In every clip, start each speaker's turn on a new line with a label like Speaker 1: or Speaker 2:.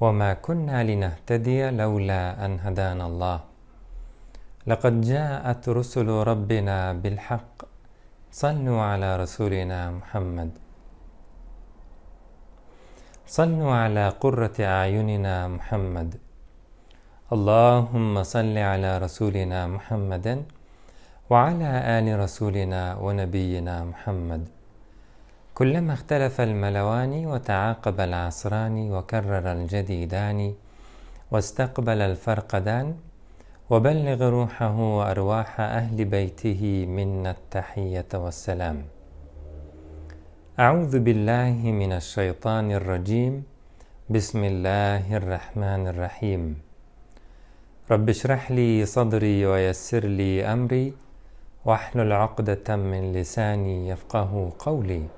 Speaker 1: وما كنا لنهتدي لولا أن هدانا الله. لقد جاءت رسل ربنا بالحق. صلوا على رسولنا محمد. صلوا على قرة أعيننا محمد. اللهم صل على رسولنا محمد وعلى آل رسولنا ونبينا محمد. كلما اختلف الملوان وتعاقب العصران وكرر الجديدان واستقبل الفرقدان وبلغ روحه وأرواح أهل بيته منا التحية والسلام. أعوذ بالله من الشيطان الرجيم. بسم الله الرحمن الرحيم. رب اشرح لي صدري ويسر لي أمري واحلل عقدة من لساني يفقه قولي.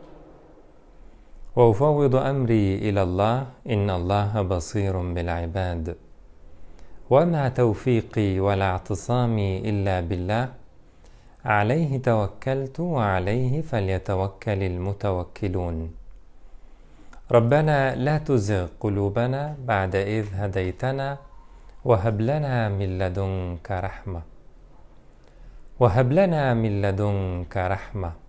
Speaker 1: وأفوض أمري إلى الله إن الله بصير بالعباد. وما توفيقي ولا اعتصامي إلا بالله. عليه توكلت وعليه فليتوكل المتوكلون. ربنا لا تزغ قلوبنا بعد إذ هديتنا. وهب لنا من لدنك رحمة. وهب لنا من لدنك رحمة.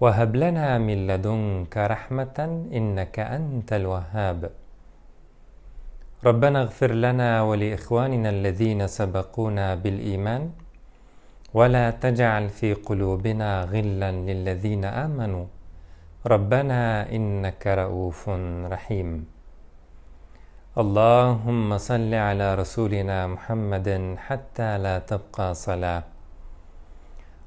Speaker 1: وهب لنا من لدنك رحمة إنك أنت الوهاب. ربنا اغفر لنا ولإخواننا الذين سبقونا بالإيمان ولا تجعل في قلوبنا غلا للذين آمنوا. ربنا إنك رؤوف رحيم. اللهم صل على رسولنا محمد حتى لا تبقى صلاة.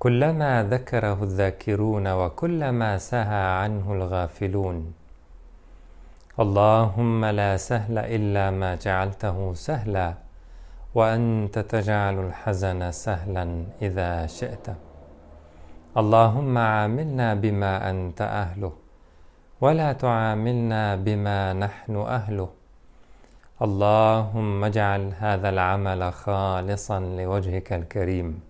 Speaker 1: كلما ذكره الذاكرون وكلما سهى عنه الغافلون. اللهم لا سهل إلا ما جعلته سهلا وأنت تجعل الحزن سهلا إذا شئت. اللهم عاملنا بما أنت أهله ولا تعاملنا بما نحن أهله. اللهم اجعل هذا العمل خالصا لوجهك الكريم.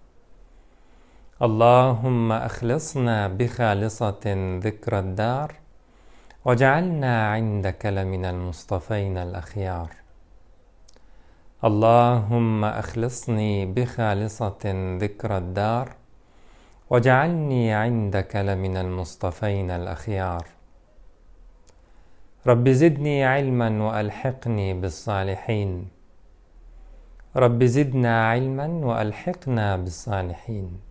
Speaker 1: اللهم أخلصنا بخالصة ذكر الدار وجعلنا عندك لمن المصطفين الأخيار. اللهم أخلصني بخالصة ذكر الدار وجعلني عندك لمن المصطفين الأخيار. رب زدني علما وألحقني بالصالحين. رب زدنا علما وألحقنا بالصالحين.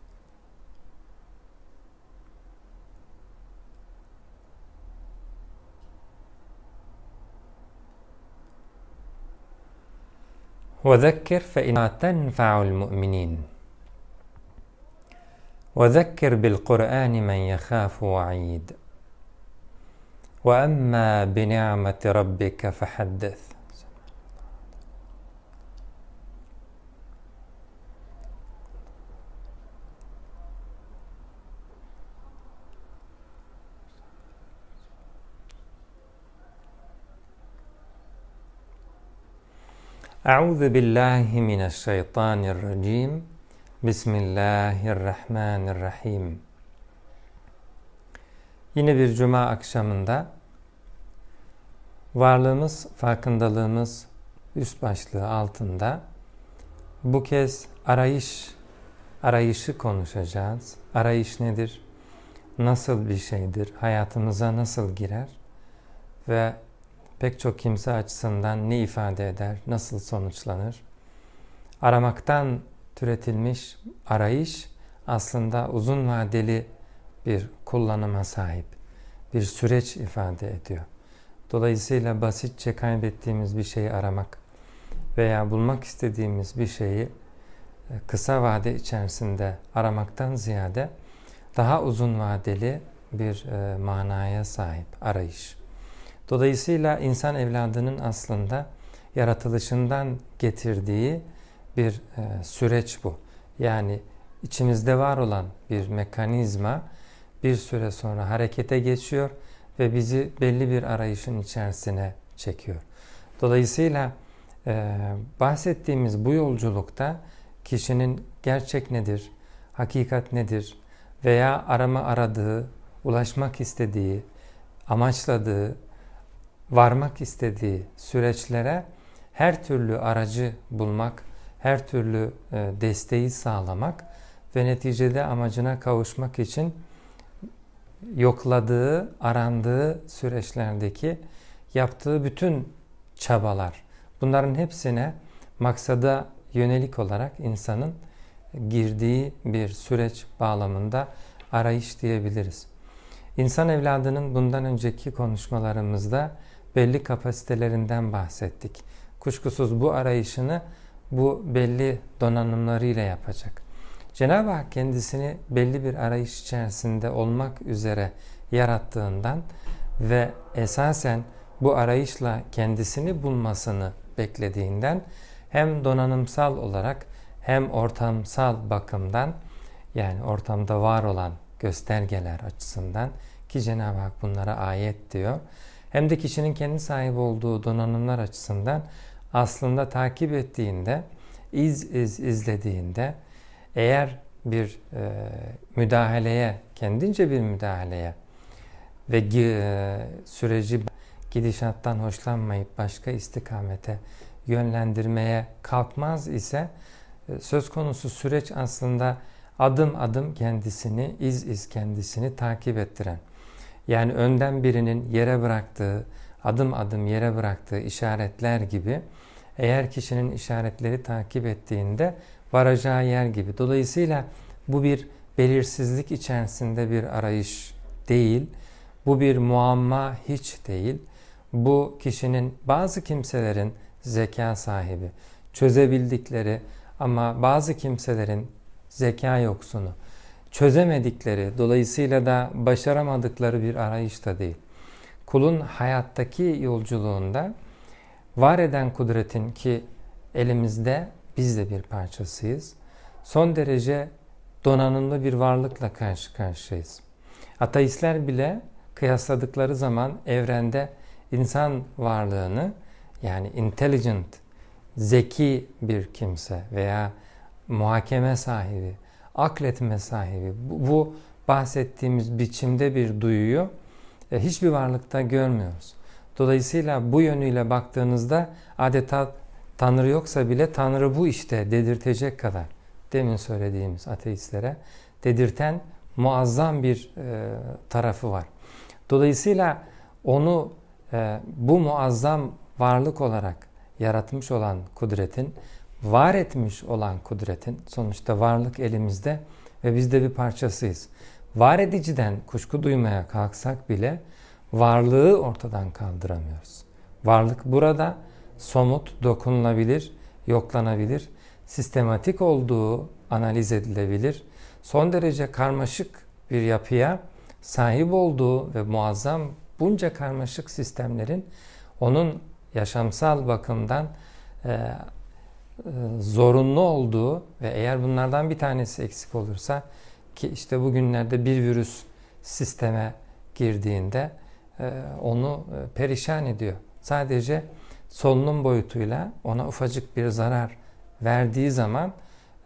Speaker 1: وذكر فإنها تنفع المؤمنين. وذكر بالقرآن من يخاف وعيد. وأما بنعمة ربك فحدث. أعوذ بالله من الشيطان الرجيم بسم الله الرحمن الرحيم Yine bir cuma akşamında varlığımız, farkındalığımız üst başlığı altında bu kez arayış, arayışı konuşacağız. Arayış nedir? Nasıl bir şeydir? Hayatımıza nasıl girer? Ve pek çok kimse açısından ne ifade eder, nasıl sonuçlanır? Aramaktan türetilmiş arayış aslında uzun vadeli bir kullanıma sahip, bir süreç ifade ediyor. Dolayısıyla basitçe kaybettiğimiz bir şeyi aramak veya bulmak istediğimiz bir şeyi e, kısa vade içerisinde aramaktan ziyade daha uzun vadeli bir e, manaya sahip arayış. Dolayısıyla insan evladının aslında yaratılışından getirdiği bir e, süreç bu. Yani içimizde var olan bir mekanizma bir süre sonra harekete geçiyor ve bizi belli bir arayışın içerisine çekiyor. Dolayısıyla e, bahsettiğimiz bu yolculukta kişinin gerçek nedir, hakikat nedir veya arama aradığı, ulaşmak istediği, amaçladığı, varmak istediği süreçlere her türlü aracı bulmak, her türlü e, desteği sağlamak ve neticede amacına kavuşmak için yokladığı, arandığı süreçlerdeki yaptığı bütün çabalar. Bunların hepsine maksada yönelik olarak insanın girdiği bir süreç bağlamında arayış diyebiliriz. İnsan evladının bundan önceki konuşmalarımızda belli kapasitelerinden bahsettik. Kuşkusuz bu arayışını bu belli donanımlarıyla yapacak. Cenab-ı Hak kendisini belli bir arayış içerisinde olmak üzere yarattığından ve esasen bu arayışla kendisini bulmasını beklediğinden hem donanımsal olarak hem ortamsal bakımdan yani ortamda var olan göstergeler açısından ki Cenab-ı Hak bunlara ayet diyor. Hem de kişinin kendi sahip olduğu donanımlar açısından aslında takip ettiğinde, iz iz izlediğinde eğer bir e, müdahaleye, kendince bir müdahaleye ve e, süreci gidişattan hoşlanmayıp başka istikamete yönlendirmeye kalkmaz ise e, söz konusu süreç aslında adım adım kendisini, iz iz kendisini takip ettiren. Yani önden birinin yere bıraktığı, adım adım yere bıraktığı işaretler gibi eğer kişinin işaretleri takip ettiğinde varacağı yer gibi. Dolayısıyla bu bir belirsizlik içerisinde bir arayış değil. Bu bir muamma hiç değil. Bu kişinin bazı kimselerin zeka sahibi, çözebildikleri ama bazı kimselerin zeka yoksunu, çözemedikleri, dolayısıyla da başaramadıkları bir arayış da değil. Kulun hayattaki yolculuğunda var eden kudretin ki elimizde biz de bir parçasıyız. Son derece donanımlı bir varlıkla karşı karşıyayız. Ateistler bile kıyasladıkları zaman evrende insan varlığını yani intelligent, zeki bir kimse veya muhakeme sahibi, akletme sahibi bu, bu bahsettiğimiz biçimde bir duyuyu e, hiçbir varlıkta görmüyoruz. Dolayısıyla bu yönüyle baktığınızda adeta Tanrı yoksa bile Tanrı bu işte dedirtecek kadar demin söylediğimiz ateistlere dedirten muazzam bir e, tarafı var. Dolayısıyla onu e, bu muazzam varlık olarak yaratmış olan kudretin, var etmiş olan kudretin sonuçta varlık elimizde ve biz de bir parçasıyız. Var ediciden kuşku duymaya kalksak bile varlığı ortadan kaldıramıyoruz. Varlık burada somut, dokunulabilir, yoklanabilir, sistematik olduğu analiz edilebilir. Son derece karmaşık bir yapıya sahip olduğu ve muazzam bunca karmaşık sistemlerin onun yaşamsal bakımdan e, zorunlu olduğu ve eğer bunlardan bir tanesi eksik olursa ki işte bugünlerde bir virüs sisteme girdiğinde e, onu e, perişan ediyor. Sadece solunum boyutuyla ona ufacık bir zarar verdiği zaman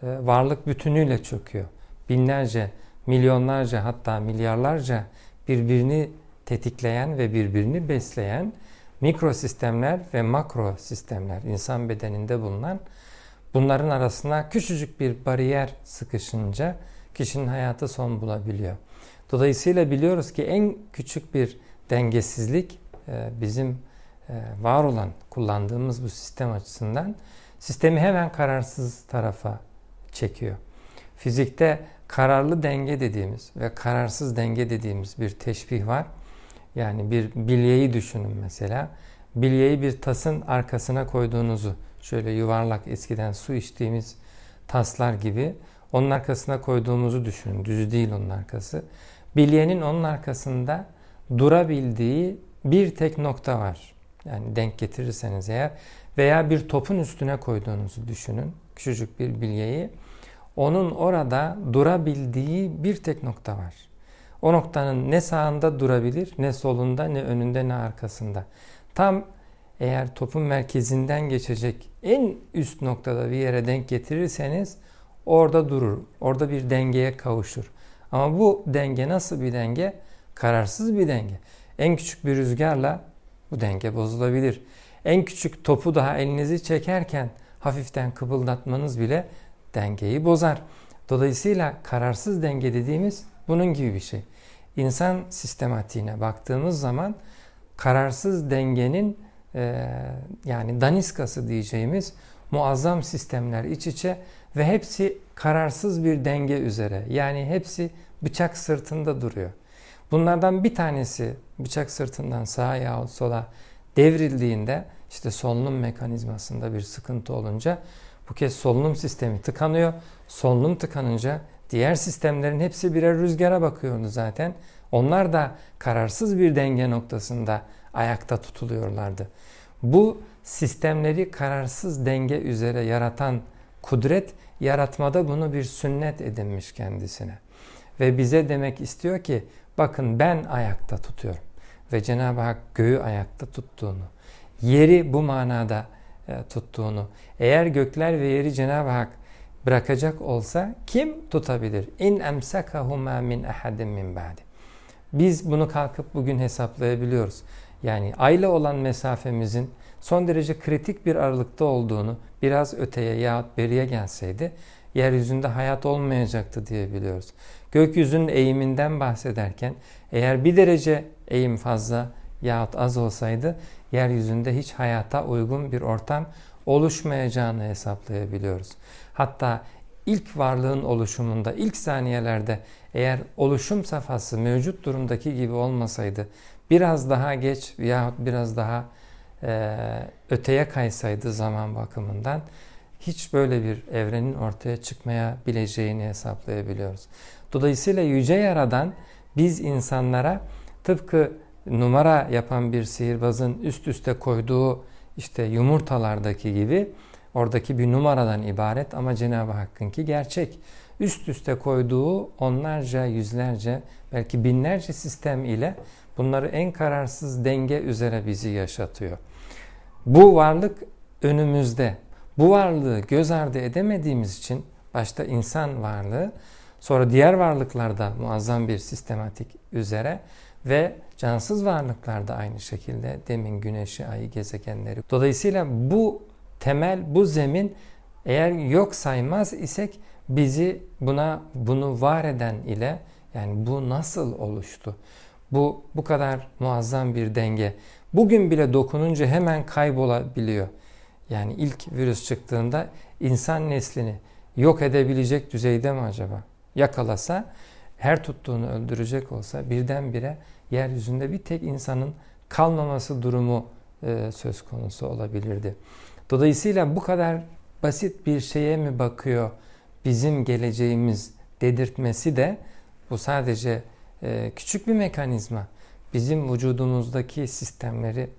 Speaker 1: e, varlık bütünüyle çöküyor. Binlerce, milyonlarca hatta milyarlarca birbirini tetikleyen ve birbirini besleyen mikro sistemler ve makro sistemler insan bedeninde bulunan bunların arasına küçücük bir bariyer sıkışınca kişinin hayatı son bulabiliyor. Dolayısıyla biliyoruz ki en küçük bir dengesizlik e, bizim e, var olan kullandığımız bu sistem açısından sistemi hemen kararsız tarafa çekiyor. Fizikte kararlı denge dediğimiz ve kararsız denge dediğimiz bir teşbih var. Yani bir bilyeyi düşünün mesela. Bilyeyi bir tasın arkasına koyduğunuzu şöyle yuvarlak eskiden su içtiğimiz taslar gibi onun arkasına koyduğumuzu düşünün. Düz değil onun arkası. Bilyenin onun arkasında durabildiği bir tek nokta var. Yani denk getirirseniz eğer veya bir topun üstüne koyduğunuzu düşünün. Küçücük bir bilyeyi. Onun orada durabildiği bir tek nokta var. O noktanın ne sağında durabilir, ne solunda, ne önünde, ne arkasında. Tam eğer topun merkezinden geçecek en üst noktada bir yere denk getirirseniz orada durur. Orada bir dengeye kavuşur. Ama bu denge nasıl bir denge? Kararsız bir denge. En küçük bir rüzgarla bu denge bozulabilir. En küçük topu daha elinizi çekerken hafiften kıpıldatmanız bile dengeyi bozar. Dolayısıyla kararsız denge dediğimiz bunun gibi bir şey. İnsan sistematiğine baktığımız zaman kararsız dengenin e, yani daniskası diyeceğimiz muazzam sistemler iç içe ve hepsi kararsız bir denge üzere. Yani hepsi bıçak sırtında duruyor. Bunlardan bir tanesi bıçak sırtından sağa yahut sola devrildiğinde işte solunum mekanizmasında bir sıkıntı olunca bu kez solunum sistemi tıkanıyor. Solunum tıkanınca diğer sistemlerin hepsi birer rüzgara bakıyordu zaten. Onlar da kararsız bir denge noktasında ayakta tutuluyorlardı. Bu sistemleri kararsız denge üzere yaratan kudret yaratmada bunu bir sünnet edinmiş kendisine. Ve bize demek istiyor ki bakın ben ayakta tutuyorum. Ve Cenab-ı Hak göğü ayakta tuttuğunu, yeri bu manada e, tuttuğunu, eğer gökler ve yeri Cenab-ı Hak bırakacak olsa kim tutabilir? İn emsakahuma min ahadin min ba'di. Biz bunu kalkıp bugün hesaplayabiliyoruz. Yani ayla olan mesafemizin son derece kritik bir aralıkta olduğunu biraz öteye yahut beriye gelseydi yeryüzünde hayat olmayacaktı diye biliyoruz. Gökyüzünün eğiminden bahsederken eğer bir derece eğim fazla yahut az olsaydı yeryüzünde hiç hayata uygun bir ortam oluşmayacağını hesaplayabiliyoruz. Hatta ilk varlığın oluşumunda, ilk saniyelerde eğer oluşum safhası mevcut durumdaki gibi olmasaydı, biraz daha geç yahut biraz daha e, öteye kaysaydı zaman bakımından hiç böyle bir evrenin ortaya çıkmayabileceğini hesaplayabiliyoruz. Dolayısıyla Yüce Yaradan biz insanlara tıpkı numara yapan bir sihirbazın üst üste koyduğu işte yumurtalardaki gibi oradaki bir numaradan ibaret ama Cenab-ı Hakk'ınki gerçek. Üst üste koyduğu onlarca, yüzlerce, belki binlerce sistem ile bunları en kararsız denge üzere bizi yaşatıyor. Bu varlık önümüzde. Bu varlığı göz ardı edemediğimiz için başta insan varlığı sonra diğer varlıklarda muazzam bir sistematik üzere ve cansız varlıklarda aynı şekilde demin güneşi, ayı, gezegenleri. Dolayısıyla bu temel, bu zemin eğer yok saymaz isek bizi buna bunu var eden ile yani bu nasıl oluştu? Bu bu kadar muazzam bir denge. Bugün bile dokununca hemen kaybolabiliyor. Yani ilk virüs çıktığında insan neslini yok edebilecek düzeyde mi acaba? Yakalasa, her tuttuğunu öldürecek olsa birdenbire yeryüzünde bir tek insanın kalmaması durumu e, söz konusu olabilirdi. Dolayısıyla bu kadar basit bir şeye mi bakıyor bizim geleceğimiz dedirtmesi de bu sadece e, küçük bir mekanizma. bizim vücudumuzdaki sistemleri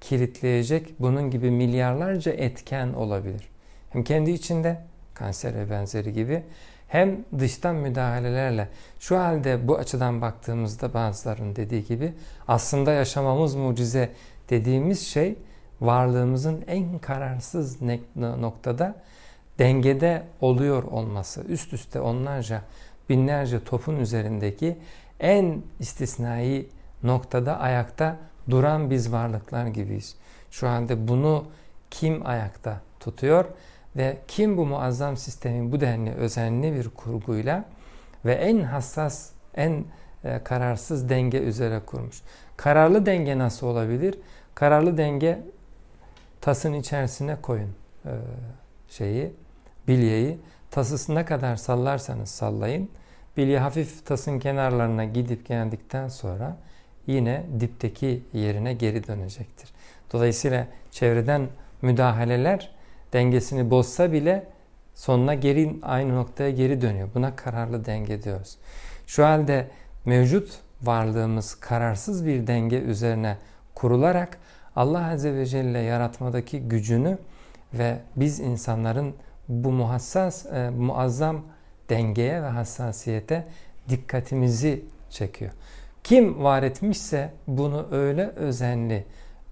Speaker 1: kilitleyecek bunun gibi milyarlarca etken olabilir. Hem kendi içinde kanser ve benzeri gibi hem dıştan müdahalelerle şu halde bu açıdan baktığımızda bazıların dediği gibi aslında yaşamamız mucize dediğimiz şey varlığımızın en kararsız noktada dengede oluyor olması. Üst üste onlarca binlerce topun üzerindeki en istisnai noktada ayakta duran biz varlıklar gibiyiz. Şu anda bunu kim ayakta tutuyor ve kim bu muazzam sistemin bu denli özenli bir kurguyla ve en hassas, en e, kararsız denge üzere kurmuş. Kararlı denge nasıl olabilir? Kararlı denge tasın içerisine koyun e, şeyi, bilyeyi. Tasısı ne kadar sallarsanız sallayın. Bilye hafif tasın kenarlarına gidip geldikten sonra yine dipteki yerine geri dönecektir. Dolayısıyla çevreden müdahaleler dengesini bozsa bile sonuna geri aynı noktaya geri dönüyor. Buna kararlı denge diyoruz. Şu halde mevcut varlığımız kararsız bir denge üzerine kurularak Allah Azze ve Celle yaratmadaki gücünü ve biz insanların bu muhassas, e, muazzam dengeye ve hassasiyete dikkatimizi çekiyor. Kim var etmişse bunu öyle özenli,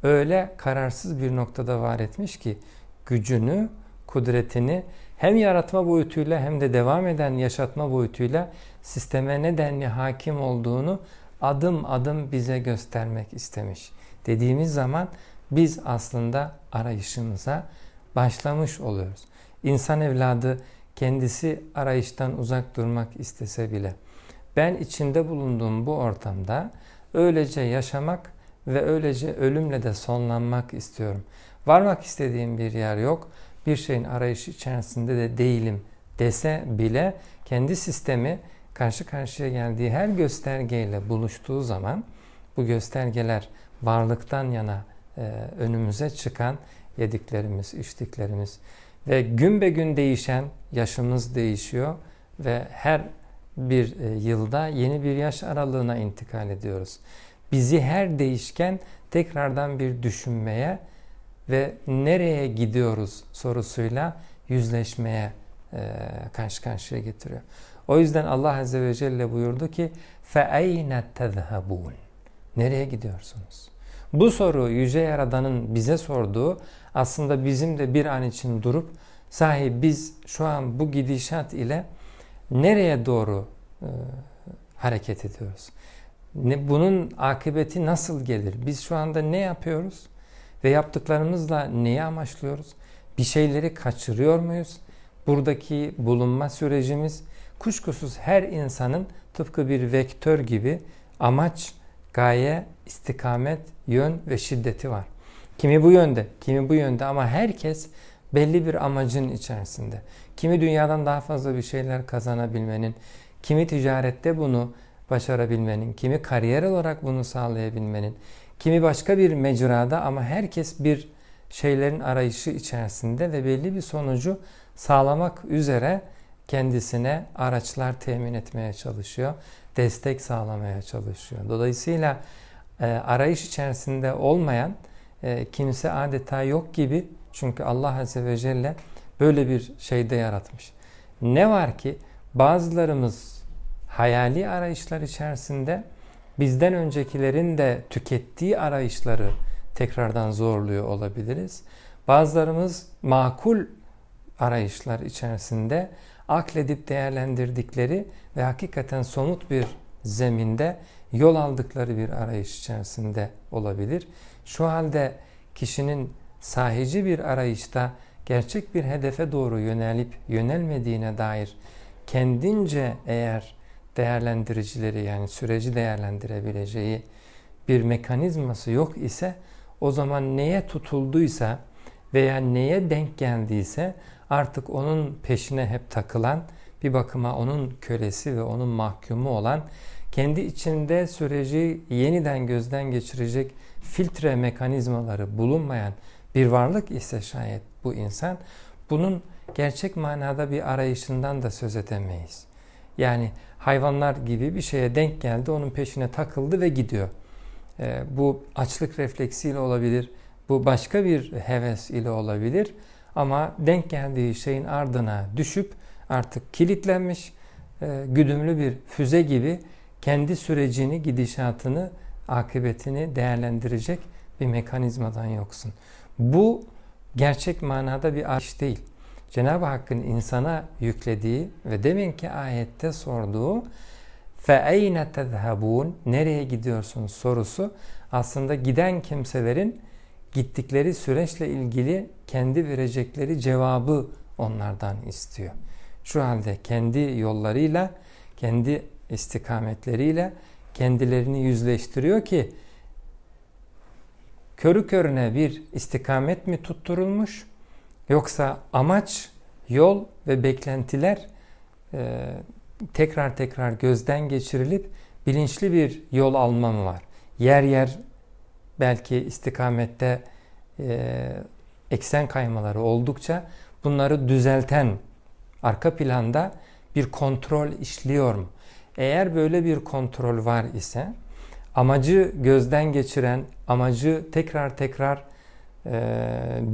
Speaker 1: öyle kararsız bir noktada var etmiş ki gücünü, kudretini hem yaratma boyutuyla hem de devam eden yaşatma boyutuyla sisteme nedenli hakim olduğunu adım adım bize göstermek istemiş. Dediğimiz zaman biz aslında arayışımıza başlamış oluyoruz. İnsan evladı kendisi arayıştan uzak durmak istese bile ben içinde bulunduğum bu ortamda öylece yaşamak ve öylece ölümle de sonlanmak istiyorum. Varmak istediğim bir yer yok. Bir şeyin arayışı içerisinde de değilim dese bile kendi sistemi karşı karşıya geldiği her göstergeyle buluştuğu zaman bu göstergeler varlıktan yana e, önümüze çıkan yediklerimiz, içtiklerimiz ve gün be gün değişen yaşımız değişiyor ve her bir e, yılda yeni bir yaş aralığına intikal ediyoruz. Bizi her değişken tekrardan bir düşünmeye ve nereye gidiyoruz sorusuyla yüzleşmeye e, karşı karşıya getiriyor. O yüzden Allah Azze ve Celle buyurdu ki فَاَيْنَ تَذْهَبُونَ Nereye gidiyorsunuz? Bu soru Yüce Yaradan'ın bize sorduğu aslında bizim de bir an için durup sahi biz şu an bu gidişat ile nereye doğru e, hareket ediyoruz? Ne, bunun akıbeti nasıl gelir? Biz şu anda ne yapıyoruz? Ve yaptıklarımızla neyi amaçlıyoruz? Bir şeyleri kaçırıyor muyuz? Buradaki bulunma sürecimiz kuşkusuz her insanın tıpkı bir vektör gibi amaç, gaye, istikamet, yön ve şiddeti var. Kimi bu yönde, kimi bu yönde ama herkes belli bir amacın içerisinde. Kimi dünyadan daha fazla bir şeyler kazanabilmenin, kimi ticarette bunu başarabilmenin, kimi kariyer olarak bunu sağlayabilmenin, kimi başka bir mecrada ama herkes bir şeylerin arayışı içerisinde ve belli bir sonucu sağlamak üzere kendisine araçlar temin etmeye çalışıyor, destek sağlamaya çalışıyor. Dolayısıyla e, arayış içerisinde olmayan e, kimse adeta yok gibi çünkü Allah Azze ve Celle böyle bir şeyde yaratmış. Ne var ki bazılarımız hayali arayışlar içerisinde bizden öncekilerin de tükettiği arayışları tekrardan zorluyor olabiliriz. Bazılarımız makul arayışlar içerisinde akledip değerlendirdikleri ve hakikaten somut bir zeminde yol aldıkları bir arayış içerisinde olabilir. Şu halde kişinin sahici bir arayışta gerçek bir hedefe doğru yönelip yönelmediğine dair kendince eğer değerlendiricileri yani süreci değerlendirebileceği bir mekanizması yok ise o zaman neye tutulduysa veya neye denk geldiyse artık onun peşine hep takılan bir bakıma onun kölesi ve onun mahkumu olan kendi içinde süreci yeniden gözden geçirecek filtre mekanizmaları bulunmayan bir varlık ise şayet bu insan bunun gerçek manada bir arayışından da söz edemeyiz. Yani hayvanlar gibi bir şeye denk geldi, onun peşine takıldı ve gidiyor. E, bu açlık refleksiyle olabilir, bu başka bir heves ile olabilir. Ama denk geldiği şeyin ardına düşüp artık kilitlenmiş, e, güdümlü bir füze gibi kendi sürecini, gidişatını, akıbetini değerlendirecek bir mekanizmadan yoksun. Bu gerçek manada bir arş değil. Cenab-ı Hakk'ın insana yüklediği ve deminki ayette sorduğu فَاَيْنَ تَذْهَبُونَ Nereye gidiyorsunuz sorusu aslında giden kimselerin gittikleri süreçle ilgili kendi verecekleri cevabı onlardan istiyor. Şu halde kendi yollarıyla, kendi istikametleriyle kendilerini yüzleştiriyor ki körü körüne bir istikamet mi tutturulmuş yoksa amaç, yol ve beklentiler e, tekrar tekrar gözden geçirilip bilinçli bir yol alma mı var? Yer yer belki istikamette e, eksen kaymaları oldukça bunları düzelten arka planda bir kontrol işliyor mu? Eğer böyle bir kontrol var ise amacı gözden geçiren, amacı tekrar tekrar e,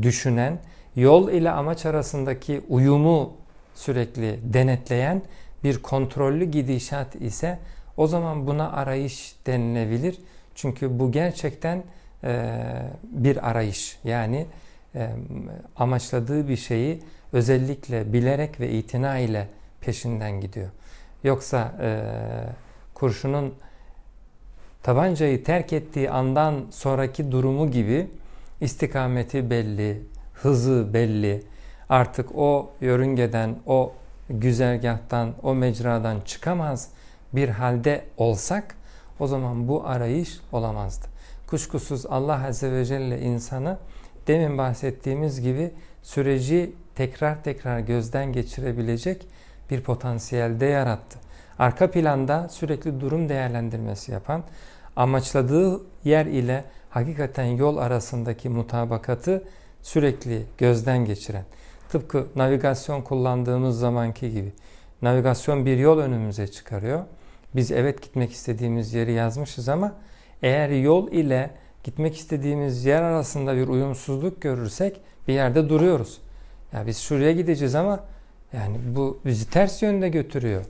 Speaker 1: düşünen, yol ile amaç arasındaki uyumu sürekli denetleyen bir kontrollü gidişat ise o zaman buna arayış denilebilir. Çünkü bu gerçekten e, bir arayış. Yani e, amaçladığı bir şeyi özellikle bilerek ve itina ile peşinden gidiyor. Yoksa e, kurşunun tabancayı terk ettiği andan sonraki durumu gibi istikameti belli, hızı belli. Artık o yörüngeden, o güzergahtan, o mecradan çıkamaz bir halde olsak o zaman bu arayış olamazdı. Kuşkusuz Allah Azze ve Celle insanı demin bahsettiğimiz gibi süreci tekrar tekrar gözden geçirebilecek bir potansiyelde yarattı. Arka planda sürekli durum değerlendirmesi yapan, amaçladığı yer ile hakikaten yol arasındaki mutabakatı sürekli gözden geçiren, tıpkı navigasyon kullandığımız zamanki gibi. Navigasyon bir yol önümüze çıkarıyor. Biz evet gitmek istediğimiz yeri yazmışız ama eğer yol ile gitmek istediğimiz yer arasında bir uyumsuzluk görürsek bir yerde duruyoruz. Ya biz şuraya gideceğiz ama yani bu bizi ters yönde götürüyor.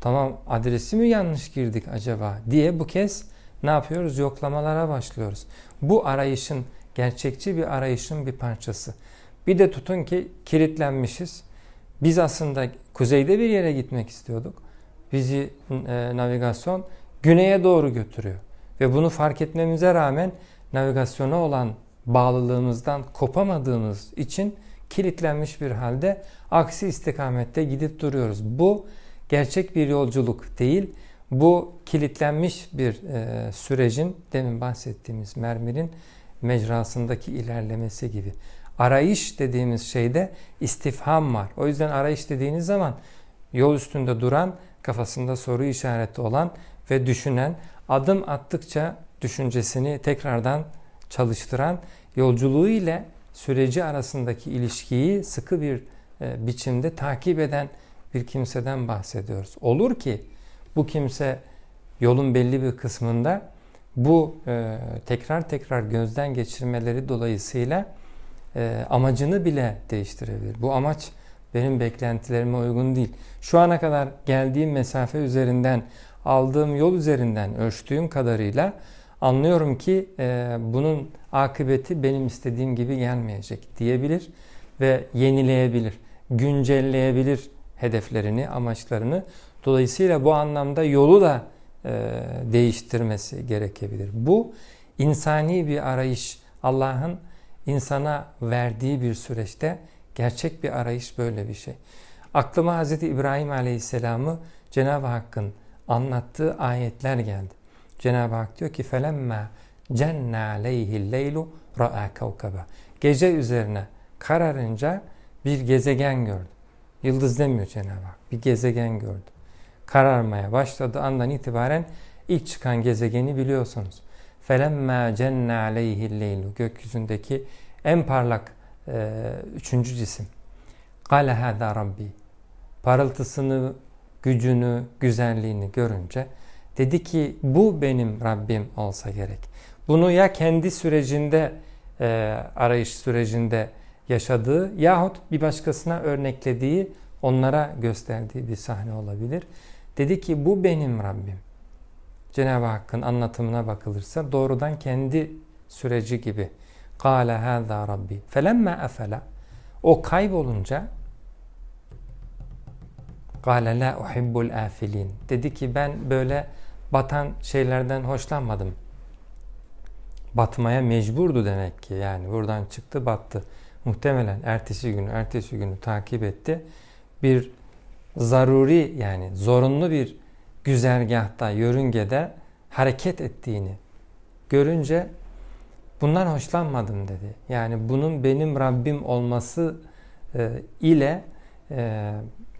Speaker 1: Tamam adresi mi yanlış girdik acaba diye bu kez ne yapıyoruz? Yoklamalara başlıyoruz. Bu arayışın gerçekçi bir arayışın bir parçası. Bir de tutun ki kilitlenmişiz. Biz aslında kuzeyde bir yere gitmek istiyorduk. Bizi e, navigasyon güneye doğru götürüyor. Ve bunu fark etmemize rağmen navigasyona olan bağlılığımızdan kopamadığımız için kilitlenmiş bir halde aksi istikamette gidip duruyoruz. Bu gerçek bir yolculuk değil. Bu kilitlenmiş bir e, sürecin demin bahsettiğimiz mermirin mecrasındaki ilerlemesi gibi. Arayış dediğimiz şeyde istifham var. O yüzden arayış dediğiniz zaman yol üstünde duran, kafasında soru işareti olan ve düşünen, adım attıkça düşüncesini tekrardan çalıştıran, yolculuğu ile süreci arasındaki ilişkiyi sıkı bir e, biçimde takip eden bir kimseden bahsediyoruz. Olur ki bu kimse yolun belli bir kısmında bu e, tekrar tekrar gözden geçirmeleri dolayısıyla e, amacını bile değiştirebilir. Bu amaç benim beklentilerime uygun değil. Şu ana kadar geldiğim mesafe üzerinden, aldığım yol üzerinden ölçtüğüm kadarıyla anlıyorum ki e, bunun akıbeti benim istediğim gibi gelmeyecek diyebilir ve yenileyebilir, güncelleyebilir hedeflerini, amaçlarını. Dolayısıyla bu anlamda yolu da e, değiştirmesi gerekebilir. Bu insani bir arayış. Allah'ın insana verdiği bir süreçte gerçek bir arayış böyle bir şey. Aklıma Hz. İbrahim Aleyhisselam'ı Cenab-ı Hakk'ın anlattığı ayetler geldi. Cenab-ı Hak diyor ki felemma cenne aleyhi leylu ra'a kavkaba. Gece üzerine kararınca bir gezegen gördü. Yıldız demiyor Cenab-ı Hak. Bir gezegen gördü. Kararmaya başladı andan itibaren ilk çıkan gezegeni biliyorsunuz. Felemma cenne aleyhi leylu. Gökyüzündeki en parlak e, üçüncü cisim. Kale hâdâ rabbi. Parıltısını, gücünü, güzelliğini görünce Dedi ki bu benim Rabbim olsa gerek. Bunu ya kendi sürecinde e, arayış sürecinde yaşadığı yahut bir başkasına örneklediği onlara gösterdiği bir sahne olabilir. Dedi ki bu benim Rabbim. Cenab-ı Hakk'ın anlatımına bakılırsa doğrudan kendi süreci gibi. Kâle hâzâ Rabbi. Felemme efela. O kaybolunca Kâle la uhibbul afilin. Dedi ki ben böyle batan şeylerden hoşlanmadım. Batmaya mecburdu demek ki. Yani buradan çıktı battı. Muhtemelen ertesi günü, ertesi günü takip etti. Bir zaruri yani zorunlu bir güzergahta, yörüngede hareket ettiğini görünce bundan hoşlanmadım dedi. Yani bunun benim Rabbim olması e, ile e,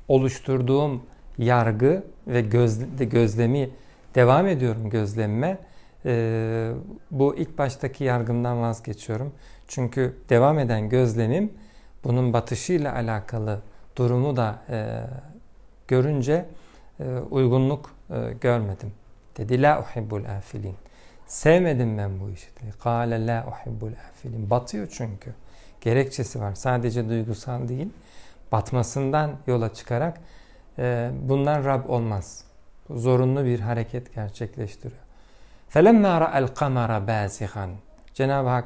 Speaker 1: oluşturduğum yargı ve gözle, gözlemi devam ediyorum gözlemime. E, bu ilk baştaki yargımdan vazgeçiyorum. Çünkü devam eden gözlemim bunun batışıyla alakalı durumu da e, görünce e, uygunluk e, görmedim. Dedi la uhibbul afilin. Sevmedim ben bu işi. Kale la uhibbul afilin. Batıyor çünkü. Gerekçesi var. Sadece duygusal değil. Batmasından yola çıkarak e, bundan Rab olmaz Zorunlu bir hareket gerçekleştiriyor. فَلَمَّا رَأَ الْقَمَرَ بَازِغًا Cenab-ı Hak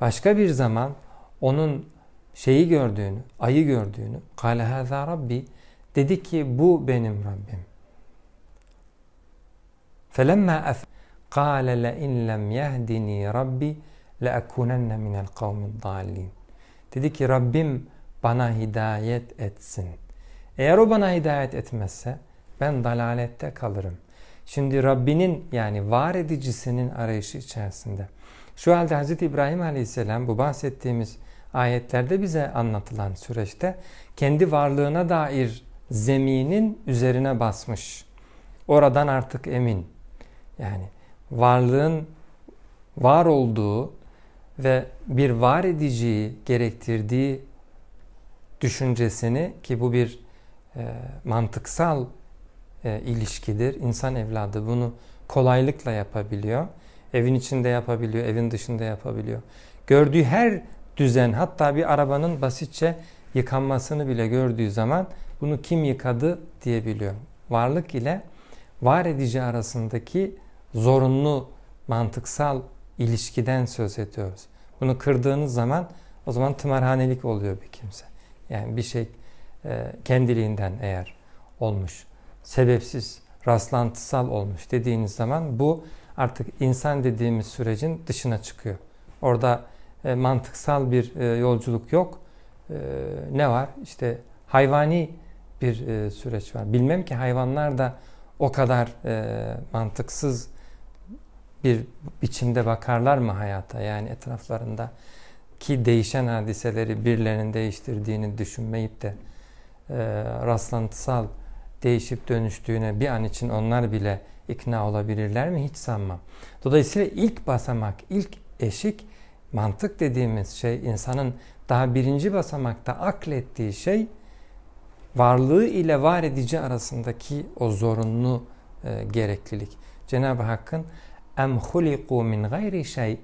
Speaker 1: başka bir zaman onun şeyi gördüğünü, ayı gördüğünü, قَالَ هَذَا Rabbi Dedi ki bu benim Rabbim. فَلَمَّا أَفْ قَالَ لَاِنْ لَمْ يَهْدِنِي رَبِّي لَأَكُونَنَّ مِنَ الْقَوْمِ الضَّالِينَ Dedi ki Rabbim bana hidayet etsin. Eğer o bana hidayet etmezse ben dalalette kalırım. Şimdi Rabbinin yani var edicisinin arayışı içerisinde. Şu halde Hz. İbrahim Aleyhisselam bu bahsettiğimiz ayetlerde bize anlatılan süreçte kendi varlığına dair zeminin üzerine basmış. Oradan artık emin. Yani varlığın var olduğu ve bir var ediciyi gerektirdiği düşüncesini ki bu bir e, mantıksal e, ilişkidir. İnsan evladı bunu kolaylıkla yapabiliyor. Evin içinde yapabiliyor, evin dışında yapabiliyor. Gördüğü her düzen hatta bir arabanın basitçe yıkanmasını bile gördüğü zaman bunu kim yıkadı diyebiliyor. Varlık ile var edici arasındaki zorunlu mantıksal ilişkiden söz ediyoruz. Bunu kırdığınız zaman o zaman tımarhanelik oluyor bir kimse. Yani bir şey e, kendiliğinden eğer olmuş, sebepsiz, rastlantısal olmuş dediğiniz zaman bu artık insan dediğimiz sürecin dışına çıkıyor. Orada e, mantıksal bir e, yolculuk yok. E, ne var? İşte hayvani bir e, süreç var. Bilmem ki hayvanlar da o kadar e, mantıksız bir biçimde bakarlar mı hayata? Yani etraflarında ki değişen hadiseleri birilerinin değiştirdiğini düşünmeyip de e, rastlantısal değişip dönüştüğüne bir an için onlar bile ikna olabilirler mi? Hiç sanmam. Dolayısıyla ilk basamak, ilk eşik mantık dediğimiz şey insanın daha birinci basamakta aklettiği şey varlığı ile var edici arasındaki o zorunlu e, gereklilik. Cenab-ı Hakk'ın em huliku min gayri şey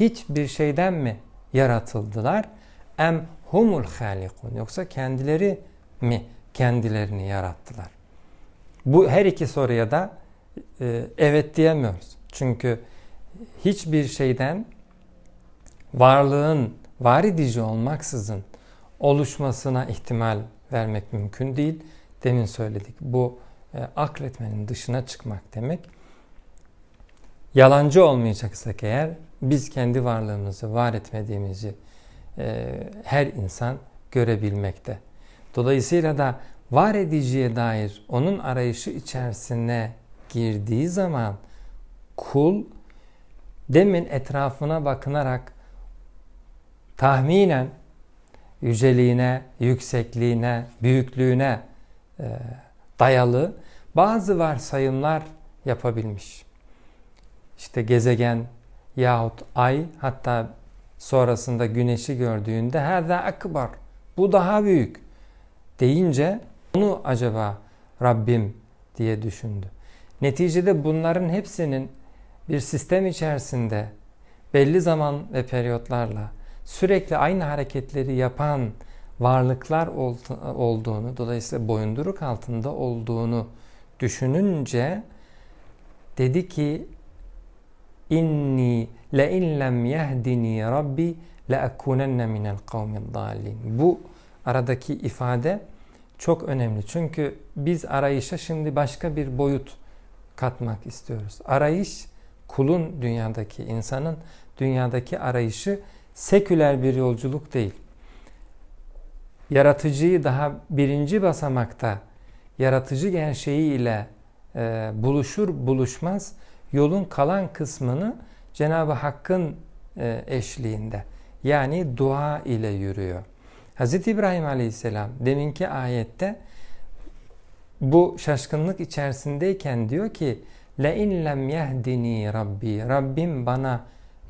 Speaker 1: hiçbir şeyden mi yaratıldılar? Em humul halikun yoksa kendileri mi kendilerini yarattılar? Bu her iki soruya da e, evet diyemiyoruz. Çünkü hiçbir şeyden varlığın var edici olmaksızın oluşmasına ihtimal vermek mümkün değil. Demin söyledik. Bu e, akletmenin dışına çıkmak demek. Yalancı olmayacaksak eğer biz kendi varlığımızı var etmediğimizi e, her insan görebilmekte. Dolayısıyla da var ediciye dair onun arayışı içerisine girdiği zaman kul demin etrafına bakınarak tahminen yüceliğine, yüksekliğine, büyüklüğüne e, dayalı bazı varsayımlar yapabilmiş. İşte gezegen yahut ay hatta sonrasında güneşi gördüğünde hâzâ akbar bu daha büyük deyince onu acaba Rabbim diye düşündü. Neticede bunların hepsinin bir sistem içerisinde belli zaman ve periyotlarla sürekli aynı hareketleri yapan varlıklar olduğunu, dolayısıyla boyunduruk altında olduğunu düşününce dedi ki inni le in lem yehdini rabbi le ekunenne minel kavmid dalin. Bu aradaki ifade çok önemli. Çünkü biz arayışa şimdi başka bir boyut katmak istiyoruz. Arayış kulun dünyadaki insanın dünyadaki arayışı seküler bir yolculuk değil. Yaratıcıyı daha birinci basamakta yaratıcı gerçeği ile e, buluşur buluşmaz yolun kalan kısmını Cenab-ı Hakk'ın e, eşliğinde yani dua ile yürüyor. Hz. İbrahim Aleyhisselam deminki ayette bu şaşkınlık içerisindeyken diyor ki in lem yehdini rabbi Rabbim bana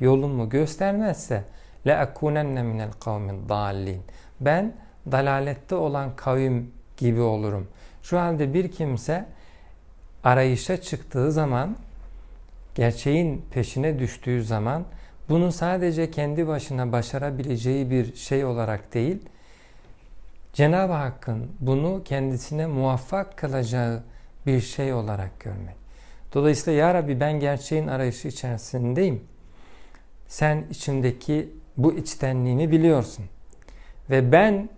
Speaker 1: yolumu göstermezse akunenne minel kavmin dallin ben dalalette olan kavim gibi olurum. Şu halde bir kimse arayışa çıktığı zaman gerçeğin peşine düştüğü zaman bunu sadece kendi başına başarabileceği bir şey olarak değil, Cenab-ı Hakk'ın bunu kendisine muvaffak kılacağı bir şey olarak görmek. Dolayısıyla Ya Rabbi ben gerçeğin arayışı içerisindeyim. Sen içimdeki bu içtenliğimi biliyorsun. Ve ben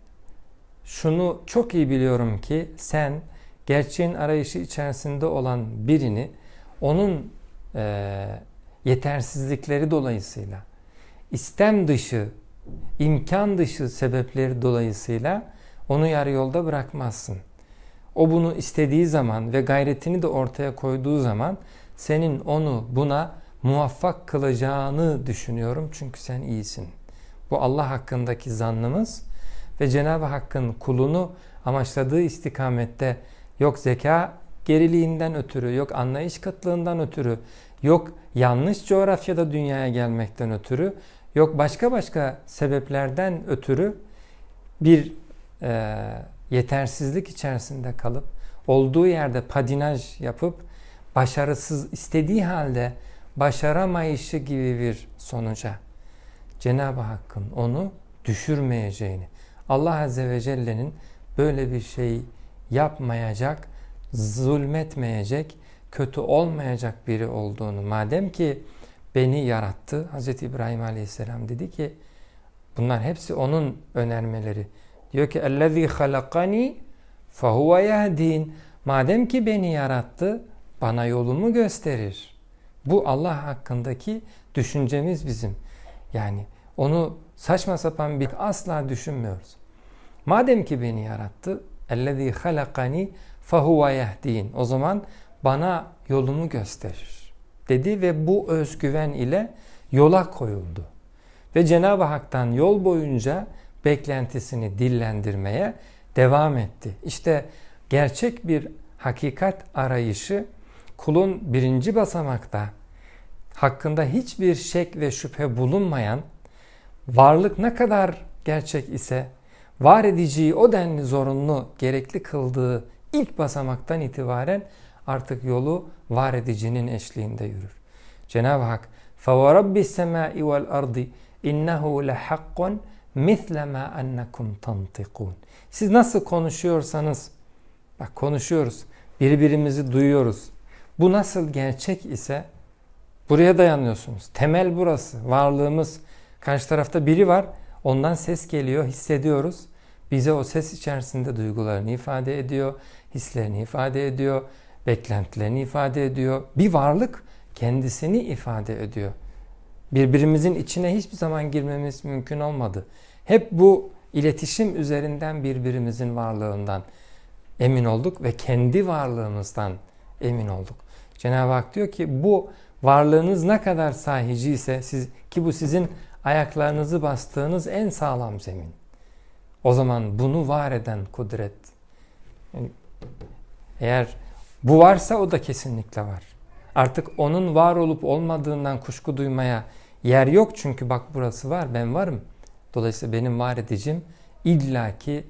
Speaker 1: şunu çok iyi biliyorum ki sen gerçeğin arayışı içerisinde olan birini onun e, yetersizlikleri dolayısıyla istem dışı, imkan dışı sebepleri dolayısıyla onu yarı yolda bırakmazsın. O bunu istediği zaman ve gayretini de ortaya koyduğu zaman senin onu buna muvaffak kılacağını düşünüyorum çünkü sen iyisin. Bu Allah hakkındaki zannımız ve Cenab-ı Hakk'ın kulunu amaçladığı istikamette yok zeka geriliğinden ötürü, yok anlayış kıtlığından ötürü, yok yanlış coğrafyada dünyaya gelmekten ötürü, yok başka başka sebeplerden ötürü bir e, yetersizlik içerisinde kalıp olduğu yerde padinaj yapıp başarısız istediği halde başaramayışı gibi bir sonuca Cenab-ı Hakk'ın onu düşürmeyeceğini Allah Azze ve Celle'nin böyle bir şey yapmayacak, zulmetmeyecek, kötü olmayacak biri olduğunu madem ki beni yarattı Hz. İbrahim Aleyhisselam dedi ki bunlar hepsi onun önermeleri. Diyor ki اَلَّذ۪ي خَلَقَن۪ي فَهُوَ يَهْد۪ينَ Madem ki beni yarattı bana yolumu gösterir. Bu Allah hakkındaki düşüncemiz bizim. Yani onu saçma sapan bir asla düşünmüyoruz. Madem ki beni yarattı اَلَّذ۪ي خَلَقَن۪ي فَهُوَ يَهْد۪ينَ O zaman bana yolumu gösterir dedi ve bu özgüven ile yola koyuldu. Ve Cenab-ı Hak'tan yol boyunca beklentisini dillendirmeye devam etti. İşte gerçek bir hakikat arayışı kulun birinci basamakta hakkında hiçbir şek ve şüphe bulunmayan varlık ne kadar gerçek ise var ediciyi o denli zorunlu gerekli kıldığı ilk basamaktan itibaren artık yolu var edicinin eşliğinde yürür. Cenab-ı Hak فَوَرَبِّ السَّمَاءِ وَالْأَرْضِ اِنَّهُ لَحَقٌّ مِثْلَ مَا أَنَّكُمْ تَنْطِقُونَ Siz nasıl konuşuyorsanız, bak konuşuyoruz, birbirimizi duyuyoruz. Bu nasıl gerçek ise buraya dayanıyorsunuz. Temel burası, varlığımız. Karşı tarafta biri var, ondan ses geliyor, hissediyoruz. Bize o ses içerisinde duygularını ifade ediyor, hislerini ifade ediyor, beklentilerini ifade ediyor. Bir varlık kendisini ifade ediyor. Birbirimizin içine hiçbir zaman girmemiz mümkün olmadı. Hep bu iletişim üzerinden birbirimizin varlığından emin olduk ve kendi varlığımızdan emin olduk. Cenab-ı Hak diyor ki bu varlığınız ne kadar sahici ise siz, ki bu sizin ayaklarınızı bastığınız en sağlam zemin. O zaman bunu var eden kudret. Eğer bu varsa o da kesinlikle var. Artık onun var olup olmadığından kuşku duymaya yer yok çünkü bak burası var ben varım. Dolayısıyla benim var edicim illaki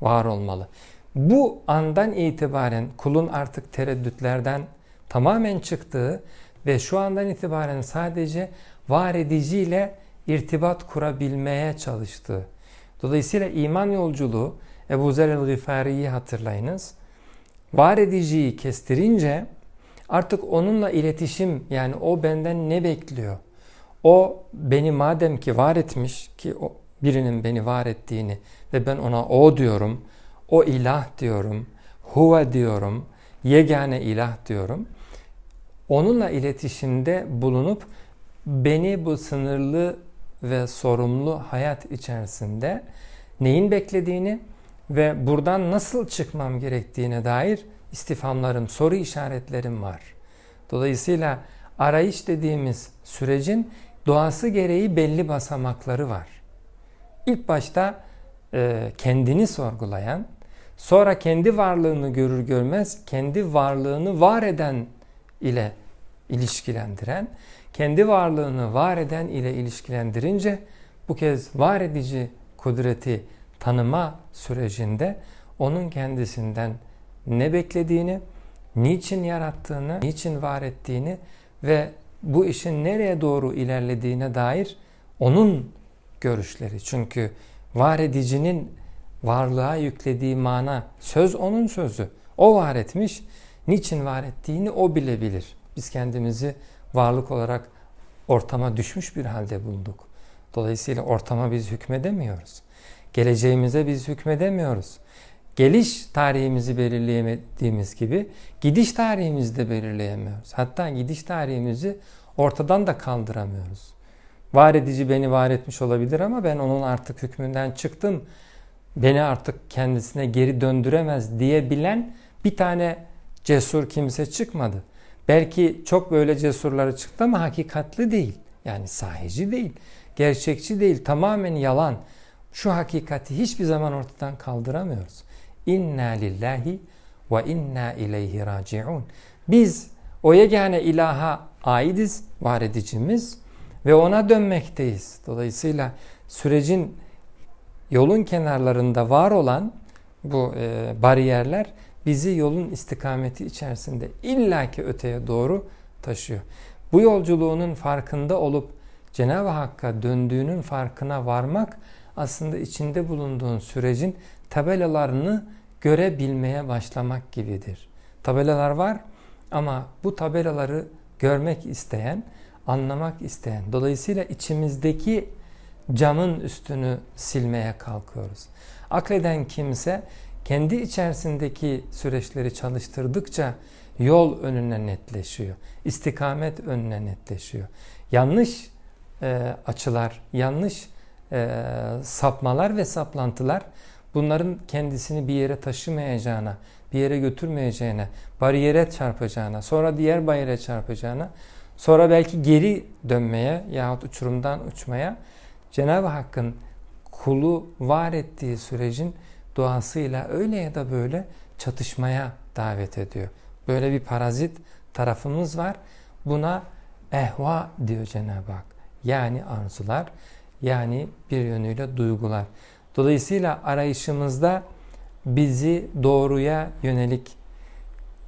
Speaker 1: var olmalı. Bu andan itibaren kulun artık tereddütlerden, tamamen çıktığı ve şu andan itibaren sadece var ediciyle irtibat kurabilmeye çalıştığı. Dolayısıyla iman yolculuğu Ebu Zer el-Gıfari'yi hatırlayınız. Var ediciyi kestirince artık onunla iletişim yani o benden ne bekliyor? O beni madem ki var etmiş ki o birinin beni var ettiğini ve ben ona o diyorum, o ilah diyorum, huve diyorum, yegane ilah diyorum. Onunla iletişimde bulunup beni bu sınırlı ve sorumlu hayat içerisinde neyin beklediğini ve buradan nasıl çıkmam gerektiğine dair istifamlarım, soru işaretlerim var. Dolayısıyla arayış dediğimiz sürecin doğası gereği belli basamakları var. İlk başta e, kendini sorgulayan, sonra kendi varlığını görür görmez kendi varlığını var eden ile ilişkilendiren, kendi varlığını var eden ile ilişkilendirince bu kez var edici kudreti tanıma sürecinde onun kendisinden ne beklediğini, niçin yarattığını, niçin var ettiğini ve bu işin nereye doğru ilerlediğine dair onun görüşleri. Çünkü var edicinin varlığa yüklediği mana, söz onun sözü. O var etmiş, niçin var ettiğini o bilebilir. Biz kendimizi varlık olarak ortama düşmüş bir halde bulduk. Dolayısıyla ortama biz hükmedemiyoruz. Geleceğimize biz hükmedemiyoruz. Geliş tarihimizi belirleyemediğimiz gibi gidiş tarihimizi de belirleyemiyoruz. Hatta gidiş tarihimizi ortadan da kaldıramıyoruz. Var edici beni var etmiş olabilir ama ben onun artık hükmünden çıktım. Beni artık kendisine geri döndüremez diyebilen bir tane cesur kimse çıkmadı. Belki çok böyle cesurları çıktı ama hakikatli değil. Yani sahici değil, gerçekçi değil, tamamen yalan. Şu hakikati hiçbir zaman ortadan kaldıramıyoruz. İnna lillahi ve inna ileyhi raciun. Biz o yegane ilaha aidiz, var edicimiz ve ona dönmekteyiz. Dolayısıyla sürecin yolun kenarlarında var olan bu e, bariyerler bizi yolun istikameti içerisinde illaki öteye doğru taşıyor. Bu yolculuğunun farkında olup Cenab-ı Hakk'a döndüğünün farkına varmak aslında içinde bulunduğun sürecin tabelalarını görebilmeye başlamak gibidir. Tabelalar var ama bu tabelaları görmek isteyen, anlamak isteyen, dolayısıyla içimizdeki camın üstünü silmeye kalkıyoruz. Akleden kimse kendi içerisindeki süreçleri çalıştırdıkça yol önüne netleşiyor. istikamet önüne netleşiyor. Yanlış e, açılar, yanlış e, sapmalar ve saplantılar bunların kendisini bir yere taşımayacağına, bir yere götürmeyeceğine, bariyere çarpacağına, sonra diğer bariyere çarpacağına, sonra belki geri dönmeye yahut uçurumdan uçmaya Cenab-ı Hakk'ın kulu var ettiği sürecin doğasıyla öyle ya da böyle çatışmaya davet ediyor. Böyle bir parazit tarafımız var. Buna ehva diyor Cenab-ı Hak. Yani arzular, yani bir yönüyle duygular. Dolayısıyla arayışımızda bizi doğruya yönelik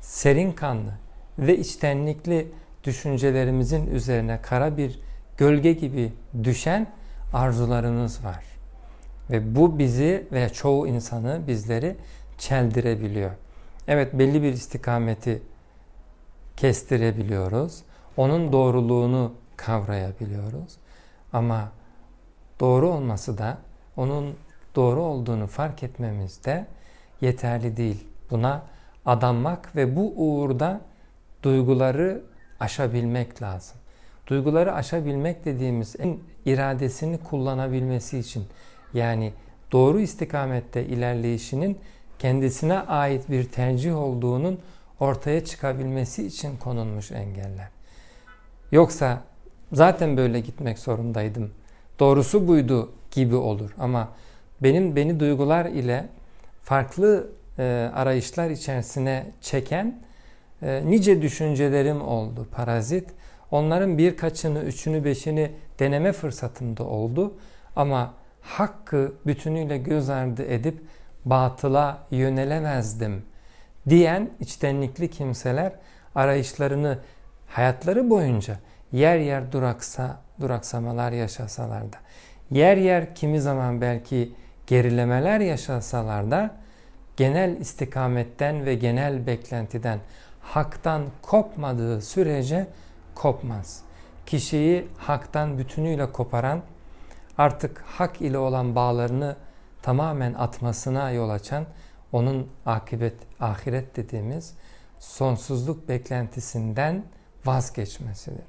Speaker 1: serin kanlı ve içtenlikli düşüncelerimizin üzerine kara bir gölge gibi düşen arzularımız var. Ve bu bizi ve çoğu insanı bizleri çeldirebiliyor. Evet belli bir istikameti kestirebiliyoruz. Onun doğruluğunu kavrayabiliyoruz. Ama doğru olması da onun doğru olduğunu fark etmemiz de yeterli değil. Buna adanmak ve bu uğurda duyguları aşabilmek lazım. Duyguları aşabilmek dediğimiz en iradesini kullanabilmesi için yani doğru istikamette ilerleyişinin kendisine ait bir tercih olduğunun ortaya çıkabilmesi için konulmuş engeller. Yoksa zaten böyle gitmek zorundaydım. Doğrusu buydu gibi olur ama benim beni duygular ile farklı e, arayışlar içerisine çeken e, nice düşüncelerim oldu parazit. Onların birkaçını, üçünü, beşini deneme fırsatım da oldu. Ama hakkı bütünüyle göz ardı edip batıla yönelemezdim diyen içtenlikli kimseler arayışlarını hayatları boyunca yer yer duraksa, duraksamalar yaşasalar da, yer yer kimi zaman belki gerilemeler yaşasalar da genel istikametten ve genel beklentiden haktan kopmadığı sürece kopmaz. Kişiyi haktan bütünüyle koparan, artık hak ile olan bağlarını tamamen atmasına yol açan, onun akibet, ahiret dediğimiz sonsuzluk beklentisinden vazgeçmesidir.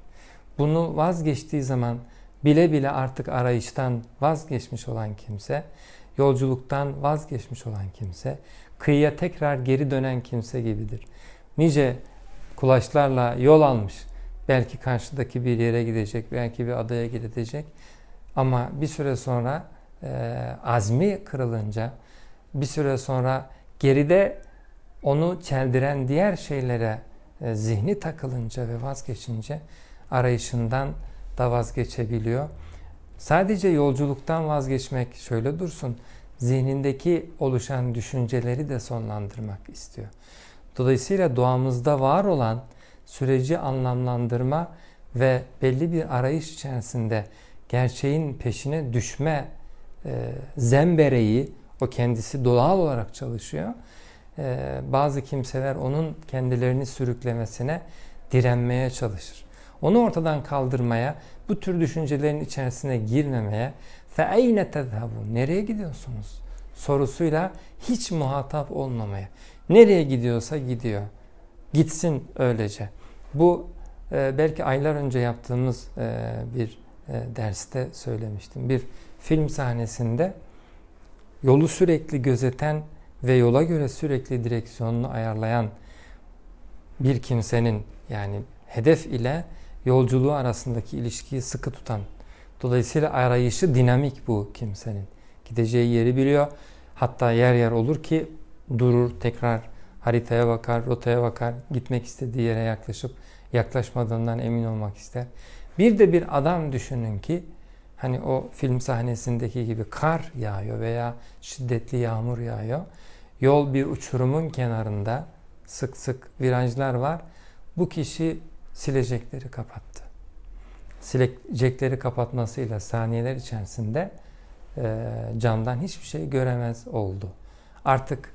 Speaker 1: Bunu vazgeçtiği zaman bile bile artık arayıştan vazgeçmiş olan kimse, yolculuktan vazgeçmiş olan kimse, kıyıya tekrar geri dönen kimse gibidir. Nice kulaçlarla yol almış, belki karşıdaki bir yere gidecek, belki bir adaya gidecek ama bir süre sonra e, azmi kırılınca, bir süre sonra geride onu çeldiren diğer şeylere e, zihni takılınca ve vazgeçince arayışından da vazgeçebiliyor. Sadece yolculuktan vazgeçmek şöyle dursun, zihnindeki oluşan düşünceleri de sonlandırmak istiyor. Dolayısıyla doğamızda var olan süreci anlamlandırma ve belli bir arayış içerisinde gerçeğin peşine düşme e, zembereyi o kendisi doğal olarak çalışıyor. E, bazı kimseler onun kendilerini sürüklemesine direnmeye çalışır. Onu ortadan kaldırmaya, bu tür düşüncelerin içerisine girmemeye فَاَيْنَ تَذْهَبُونَ Nereye gidiyorsunuz? Sorusuyla hiç muhatap olmamaya. Nereye gidiyorsa gidiyor. Gitsin öylece. Bu e, belki aylar önce yaptığımız e, bir e, derste söylemiştim. Bir film sahnesinde yolu sürekli gözeten ve yola göre sürekli direksiyonunu ayarlayan bir kimsenin yani hedef ile yolculuğu arasındaki ilişkiyi sıkı tutan. Dolayısıyla arayışı dinamik bu kimsenin. Gideceği yeri biliyor. Hatta yer yer olur ki durur tekrar haritaya bakar, rotaya bakar, gitmek istediği yere yaklaşıp yaklaşmadığından emin olmak ister. Bir de bir adam düşünün ki hani o film sahnesindeki gibi kar yağıyor veya şiddetli yağmur yağıyor. Yol bir uçurumun kenarında sık sık virajlar var. Bu kişi silecekleri kapattı. Silecekleri kapatmasıyla saniyeler içerisinde e, camdan hiçbir şey göremez oldu. Artık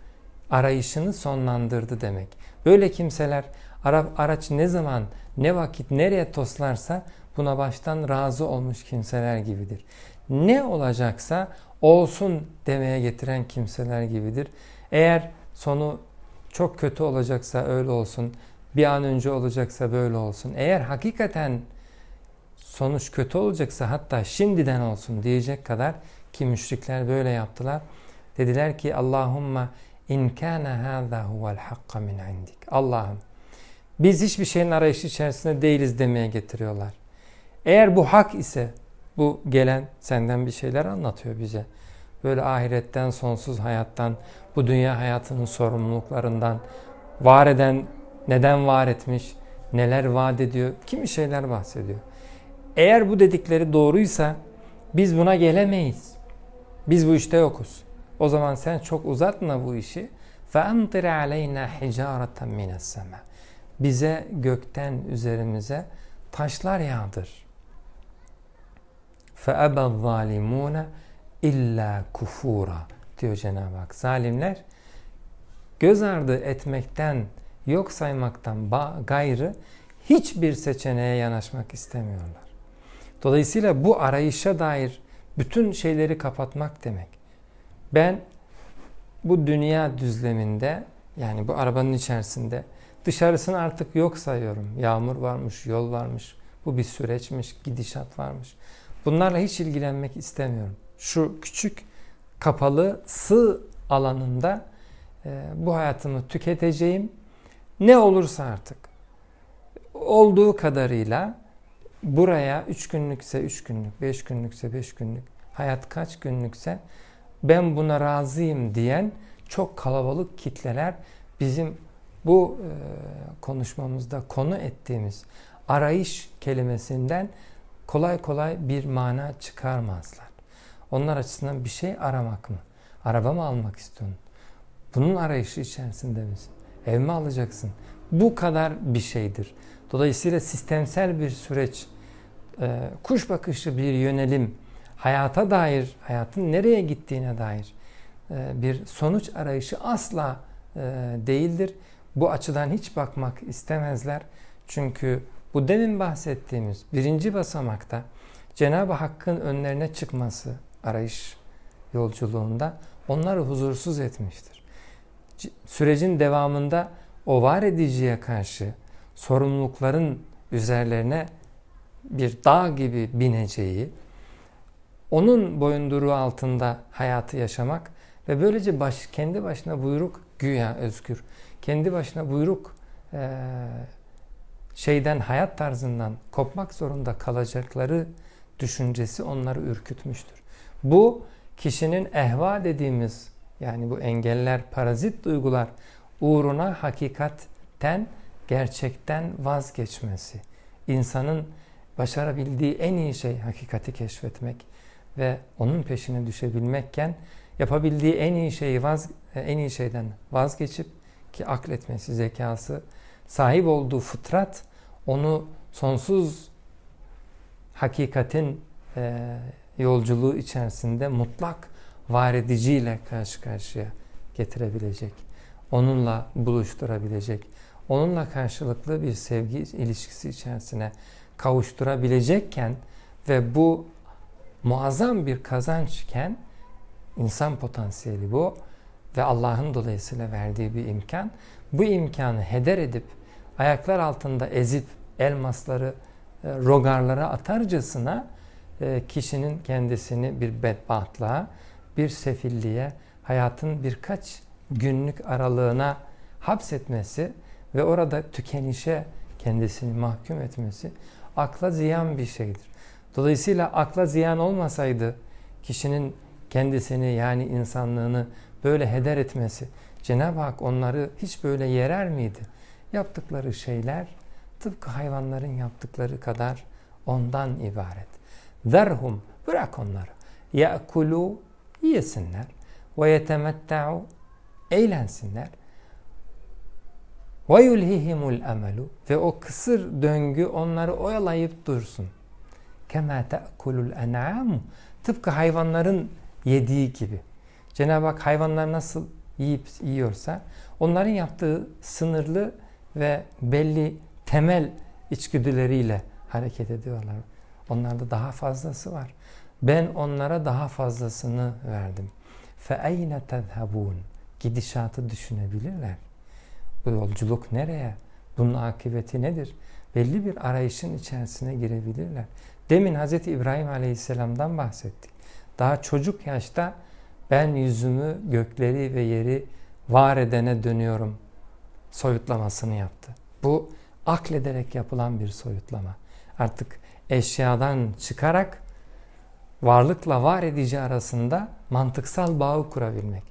Speaker 1: arayışını sonlandırdı demek. Böyle kimseler ara, araç ne zaman, ne vakit, nereye toslarsa buna baştan razı olmuş kimseler gibidir. Ne olacaksa olsun demeye getiren kimseler gibidir. Eğer sonu çok kötü olacaksa öyle olsun, bir an önce olacaksa böyle olsun. Eğer hakikaten sonuç kötü olacaksa hatta şimdiden olsun diyecek kadar ki müşrikler böyle yaptılar. Dediler ki Allahumma in kana hâzâ huvel hakka min indik. Allah'ım biz hiçbir şeyin arayışı içerisinde değiliz demeye getiriyorlar. Eğer bu hak ise bu gelen senden bir şeyler anlatıyor bize. Böyle ahiretten, sonsuz hayattan, bu dünya hayatının sorumluluklarından, var eden neden var etmiş, neler vaat ediyor, kimi şeyler bahsediyor. Eğer bu dedikleri doğruysa biz buna gelemeyiz. Biz bu işte yokuz. O zaman sen çok uzatma bu işi. فَاَمْطِرْ عَلَيْنَا حِجَارَةً مِنَ السَّمَا Bize gökten üzerimize taşlar yağdır. فَأَبَى الظَّالِمُونَ illa kufura diyor Cenab-ı Hak. Zalimler göz ardı etmekten, yok saymaktan gayrı hiçbir seçeneğe yanaşmak istemiyorlar. Dolayısıyla bu arayışa dair bütün şeyleri kapatmak demek. Ben bu dünya düzleminde yani bu arabanın içerisinde dışarısını artık yok sayıyorum. Yağmur varmış, yol varmış, bu bir süreçmiş, gidişat varmış. Bunlarla hiç ilgilenmek istemiyorum. Şu küçük kapalı sığ alanında e, bu hayatımı tüketeceğim. Ne olursa artık olduğu kadarıyla buraya 3 günlükse 3 günlük, 5 günlükse 5 günlük, hayat kaç günlükse ben buna razıyım diyen çok kalabalık kitleler bizim bu e, konuşmamızda konu ettiğimiz arayış kelimesinden kolay kolay bir mana çıkarmazlar. Onlar açısından bir şey aramak mı? Araba mı almak istiyorsun? Bunun arayışı içerisinde misin? Ev mi alacaksın? Bu kadar bir şeydir. Dolayısıyla sistemsel bir süreç, e, kuş bakışı bir yönelim, hayata dair, hayatın nereye gittiğine dair e, bir sonuç arayışı asla e, değildir. Bu açıdan hiç bakmak istemezler. Çünkü bu demin bahsettiğimiz birinci basamakta Cenab-ı Hakk'ın önlerine çıkması arayış yolculuğunda onları huzursuz etmiştir. Sürecin devamında o var ediciye karşı sorumlulukların üzerlerine bir dağ gibi bineceği, onun boyunduruğu altında hayatı yaşamak ve böylece baş, kendi başına buyruk güya özgür, kendi başına buyruk e, şeyden hayat tarzından kopmak zorunda kalacakları düşüncesi onları ürkütmüştür. Bu kişinin ehva dediğimiz yani bu engeller, parazit duygular uğruna hakikatten, gerçekten vazgeçmesi. İnsanın başarabildiği en iyi şey hakikati keşfetmek ve onun peşine düşebilmekken yapabildiği en iyi şeyi vaz, en iyi şeyden vazgeçip ki akletmesi, zekası, sahip olduğu fıtrat onu sonsuz hakikatin e, yolculuğu içerisinde mutlak var ediciyle karşı karşıya getirebilecek. Onunla buluşturabilecek. Onunla karşılıklı bir sevgi ilişkisi içerisine kavuşturabilecekken ve bu muazzam bir kazançken insan potansiyeli bu ve Allah'ın dolayısıyla verdiği bir imkan. Bu imkanı heder edip ayaklar altında ezip elmasları e, rogarlara atarcasına e, kişinin kendisini bir bedbahtlığa, bir sefilliğe, hayatın birkaç günlük aralığına hapsetmesi ve orada tükenişe kendisini mahkum etmesi akla ziyan bir şeydir. Dolayısıyla akla ziyan olmasaydı kişinin kendisini yani insanlığını böyle heder etmesi Cenab-ı Hak onları hiç böyle yerer miydi? Yaptıkları şeyler tıpkı hayvanların yaptıkları kadar ondan ibaret. Zerhum bırak onları. Ye'kulu yesinler. Ve yetemetta'u eğlensinler. Ve yulhihimul emelu ve o kısır döngü onları oyalayıp dursun. Kema te'kulul en'am tıpkı hayvanların yediği gibi. Cenab-ı Hak hayvanlar nasıl yiyip yiyorsa onların yaptığı sınırlı ve belli temel içgüdüleriyle hareket ediyorlar. Onlarda daha fazlası var. Ben onlara daha fazlasını verdim. فَاَيْنَ تَذْهَبُونَ Gidişatı düşünebilirler. Bu yolculuk nereye? Bunun akıbeti nedir? Belli bir arayışın içerisine girebilirler. Demin Hz. İbrahim Aleyhisselam'dan bahsettik. Daha çocuk yaşta ben yüzümü gökleri ve yeri var edene dönüyorum soyutlamasını yaptı. Bu aklederek yapılan bir soyutlama. Artık eşyadan çıkarak varlıkla var edici arasında mantıksal bağı kurabilmek.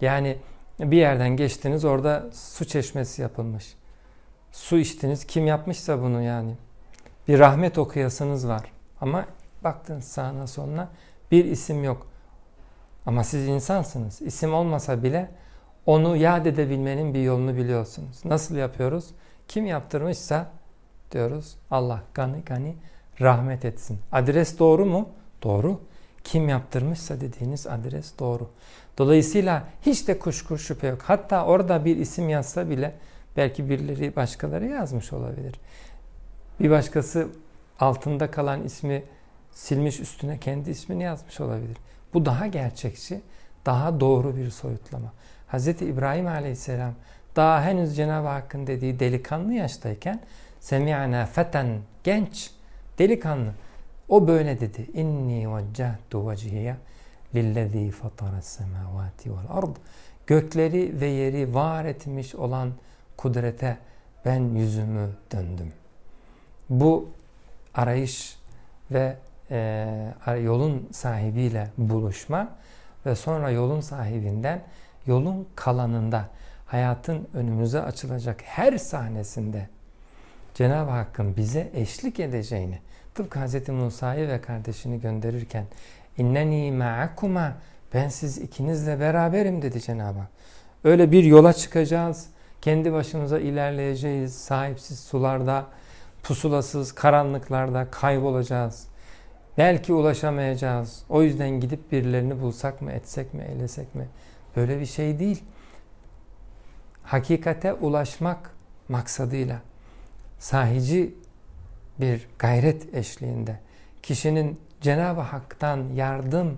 Speaker 1: Yani bir yerden geçtiniz orada su çeşmesi yapılmış. Su içtiniz kim yapmışsa bunu yani. Bir rahmet okuyasınız var. Ama baktınız sağına soluna bir isim yok. Ama siz insansınız. İsim olmasa bile onu yad edebilmenin bir yolunu biliyorsunuz. Nasıl yapıyoruz? Kim yaptırmışsa diyoruz Allah gani gani rahmet etsin. Adres doğru mu? Doğru. Kim yaptırmışsa dediğiniz adres doğru. Dolayısıyla hiç de kuşku şüphe yok. Hatta orada bir isim yazsa bile belki birileri başkaları yazmış olabilir. Bir başkası altında kalan ismi silmiş üstüne kendi ismini yazmış olabilir. Bu daha gerçekçi, daha doğru bir soyutlama. Hz. İbrahim Aleyhisselam daha henüz Cenab-ı Hakk'ın dediği delikanlı yaştayken semi'ana feten genç delikanlı o böyle dedi. İnni veccahtu vecihiye lillezî fataras semâvâti vel ard. Gökleri ve yeri var etmiş olan kudrete ben yüzümü döndüm. Bu arayış ve e, yolun sahibiyle buluşma ve sonra yolun sahibinden yolun kalanında hayatın önümüze açılacak her sahnesinde Cenab-ı Hakk'ın bize eşlik edeceğini tıpkı Hz. Musa'yı ve kardeşini gönderirken inneni ma'akuma ben siz ikinizle beraberim dedi Cenab-ı Hak. Öyle bir yola çıkacağız kendi başımıza ilerleyeceğiz. Sahipsiz sularda, pusulasız karanlıklarda kaybolacağız. Belki ulaşamayacağız. O yüzden gidip birilerini bulsak mı, etsek mi, eylesek mi? Böyle bir şey değil. Hakikate ulaşmak maksadıyla sahici bir gayret eşliğinde kişinin Cenab-ı Hak'tan yardım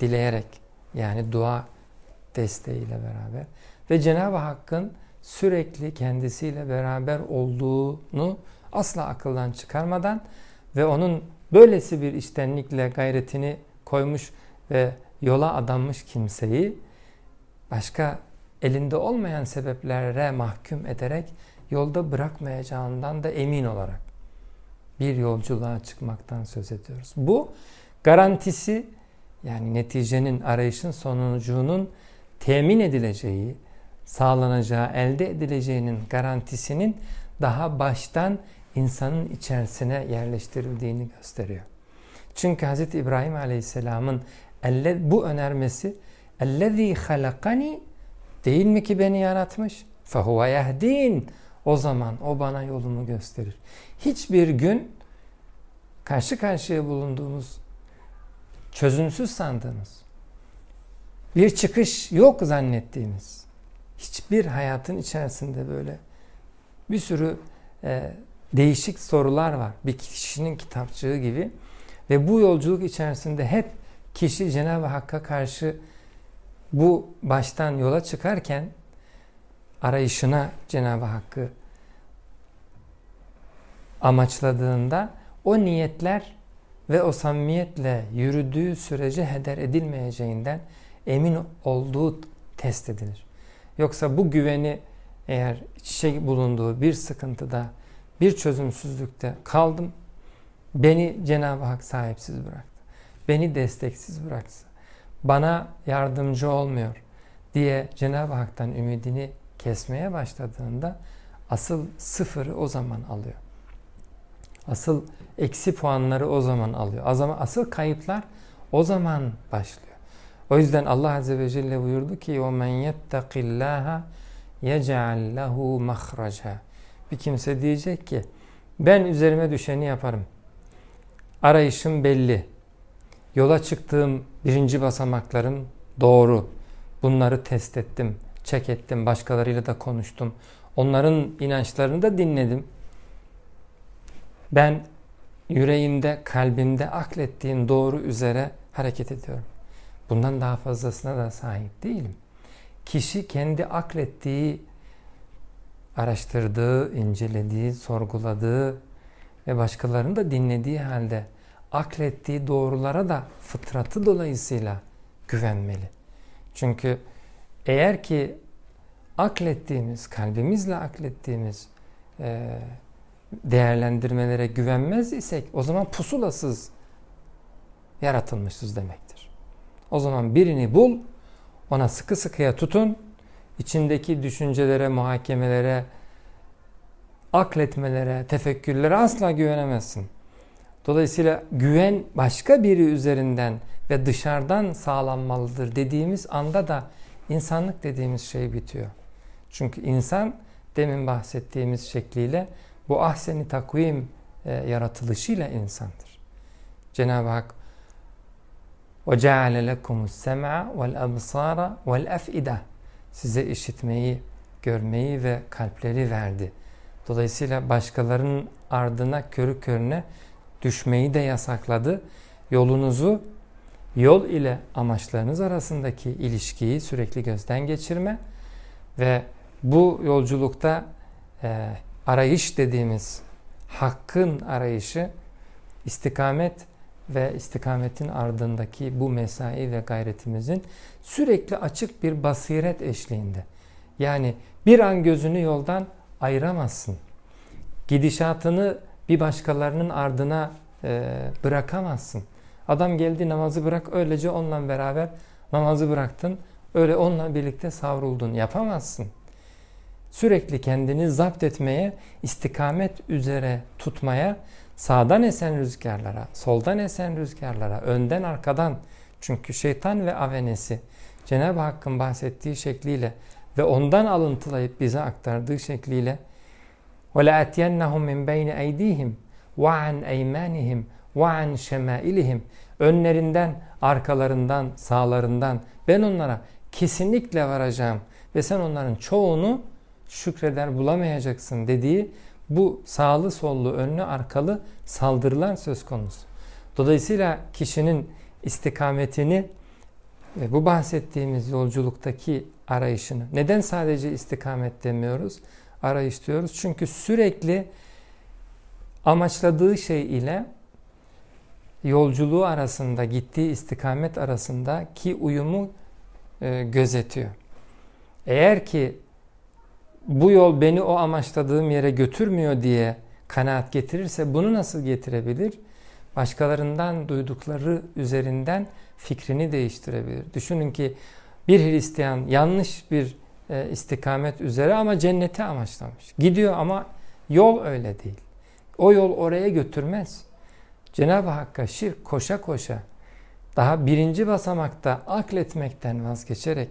Speaker 1: dileyerek yani dua desteğiyle beraber ve Cenab-ı Hakk'ın sürekli kendisiyle beraber olduğunu asla akıldan çıkarmadan ve onun böylesi bir iştenlikle gayretini koymuş ve yola adanmış kimseyi başka elinde olmayan sebeplere mahkum ederek yolda bırakmayacağından da emin olarak bir yolculuğa çıkmaktan söz ediyoruz. Bu garantisi yani neticenin, arayışın sonucunun temin edileceği, sağlanacağı, elde edileceğinin garantisinin daha baştan insanın içerisine yerleştirildiğini gösteriyor. Çünkü Hz. İbrahim Aleyhisselam'ın bu önermesi اَلَّذ۪ي خَلَقَنِي değil mi ki beni yaratmış? فَهُوَ يَهْد۪ينَ o zaman o bana yolumu gösterir. Hiçbir gün karşı karşıya bulunduğumuz çözümsüz sandığımız bir çıkış yok zannettiğimiz hiçbir hayatın içerisinde böyle bir sürü e, değişik sorular var. Bir kişinin kitapçığı gibi. Ve bu yolculuk içerisinde hep kişi Cenab-ı Hakk'a karşı bu baştan yola çıkarken arayışına Cenab-ı Hakk'ı amaçladığında o niyetler ve o samimiyetle yürüdüğü sürece heder edilmeyeceğinden emin olduğu test edilir. Yoksa bu güveni eğer şey bulunduğu bir sıkıntıda, bir çözümsüzlükte kaldım, beni Cenab-ı Hak sahipsiz bıraktı. Beni desteksiz bıraktı. Bana yardımcı olmuyor diye Cenab-ı Hak'tan ümidini kesmeye başladığında asıl sıfırı o zaman alıyor. Asıl eksi puanları o zaman alıyor. Asıl kayıplar o zaman başlıyor. O yüzden Allah Azze ve Celle buyurdu ki وَمَنْ يَتَّقِ اللّٰهَ يَجْعَلْ لَهُ مَخْرَجًا Bir kimse diyecek ki ben üzerime düşeni yaparım. Arayışım belli. Yola çıktığım birinci basamaklarım doğru. Bunları test ettim, çek ettim, başkalarıyla da konuştum. Onların inançlarını da dinledim. Ben yüreğimde, kalbimde aklettiğim doğru üzere hareket ediyorum. Bundan daha fazlasına da sahip değilim. Kişi kendi aklettiği, araştırdığı, incelediği, sorguladığı ve başkalarını da dinlediği halde aklettiği doğrulara da fıtratı dolayısıyla güvenmeli. Çünkü eğer ki aklettiğimiz, kalbimizle aklettiğimiz e, değerlendirmelere güvenmez isek o zaman pusulasız yaratılmışız demektir. O zaman birini bul, ona sıkı sıkıya tutun, içindeki düşüncelere, muhakemelere, akletmelere, tefekkürlere asla güvenemezsin. Dolayısıyla güven başka biri üzerinden ve dışarıdan sağlanmalıdır dediğimiz anda da insanlık dediğimiz şey bitiyor. Çünkü insan demin bahsettiğimiz şekliyle bu ahseni takvim e, yaratılışıyla insandır. Cenab-ı Hak وَجَعَلَ لَكُمُ السَّمْعَ وَالْأَبْصَارَ وَالْأَفْئِدَةِ Size işitmeyi, görmeyi ve kalpleri verdi. Dolayısıyla başkalarının ardına körü körüne düşmeyi de yasakladı. Yolunuzu yol ile amaçlarınız arasındaki ilişkiyi sürekli gözden geçirme ve bu yolculukta e, arayış dediğimiz hakkın arayışı istikamet ve istikametin ardındaki bu mesai ve gayretimizin sürekli açık bir basiret eşliğinde. Yani bir an gözünü yoldan ayıramazsın. Gidişatını bir başkalarının ardına e, bırakamazsın. Adam geldi namazı bırak öylece onunla beraber namazı bıraktın. Öyle onunla birlikte savruldun. Yapamazsın. Sürekli kendini zapt etmeye, istikamet üzere tutmaya, sağdan esen rüzgarlara, soldan esen rüzgarlara, önden arkadan çünkü şeytan ve avenesi Cenab-ı Hakk'ın bahsettiği şekliyle ve ondan alıntılayıp bize aktardığı şekliyle وَلَاَتْيَنَّهُمْ مِنْ بَيْنِ اَيْد۪يهِمْ وَعَنْ اَيْمَانِهِمْ ve an önlerinden, arkalarından, sağlarından ben onlara kesinlikle varacağım ve sen onların çoğunu şükreder bulamayacaksın dediği bu sağlı sollu önlü arkalı saldırılar söz konusu. Dolayısıyla kişinin istikametini ve bu bahsettiğimiz yolculuktaki arayışını neden sadece istikamet demiyoruz? Arayış diyoruz. Çünkü sürekli amaçladığı şey ile yolculuğu arasında, gittiği istikamet arasında ki uyumu e, gözetiyor. Eğer ki bu yol beni o amaçladığım yere götürmüyor diye kanaat getirirse bunu nasıl getirebilir? Başkalarından duydukları üzerinden fikrini değiştirebilir. Düşünün ki bir Hristiyan yanlış bir e, istikamet üzere ama cenneti amaçlamış. Gidiyor ama yol öyle değil. O yol oraya götürmez. Cenab-ı Hakk'a şirk koşa koşa daha birinci basamakta akletmekten vazgeçerek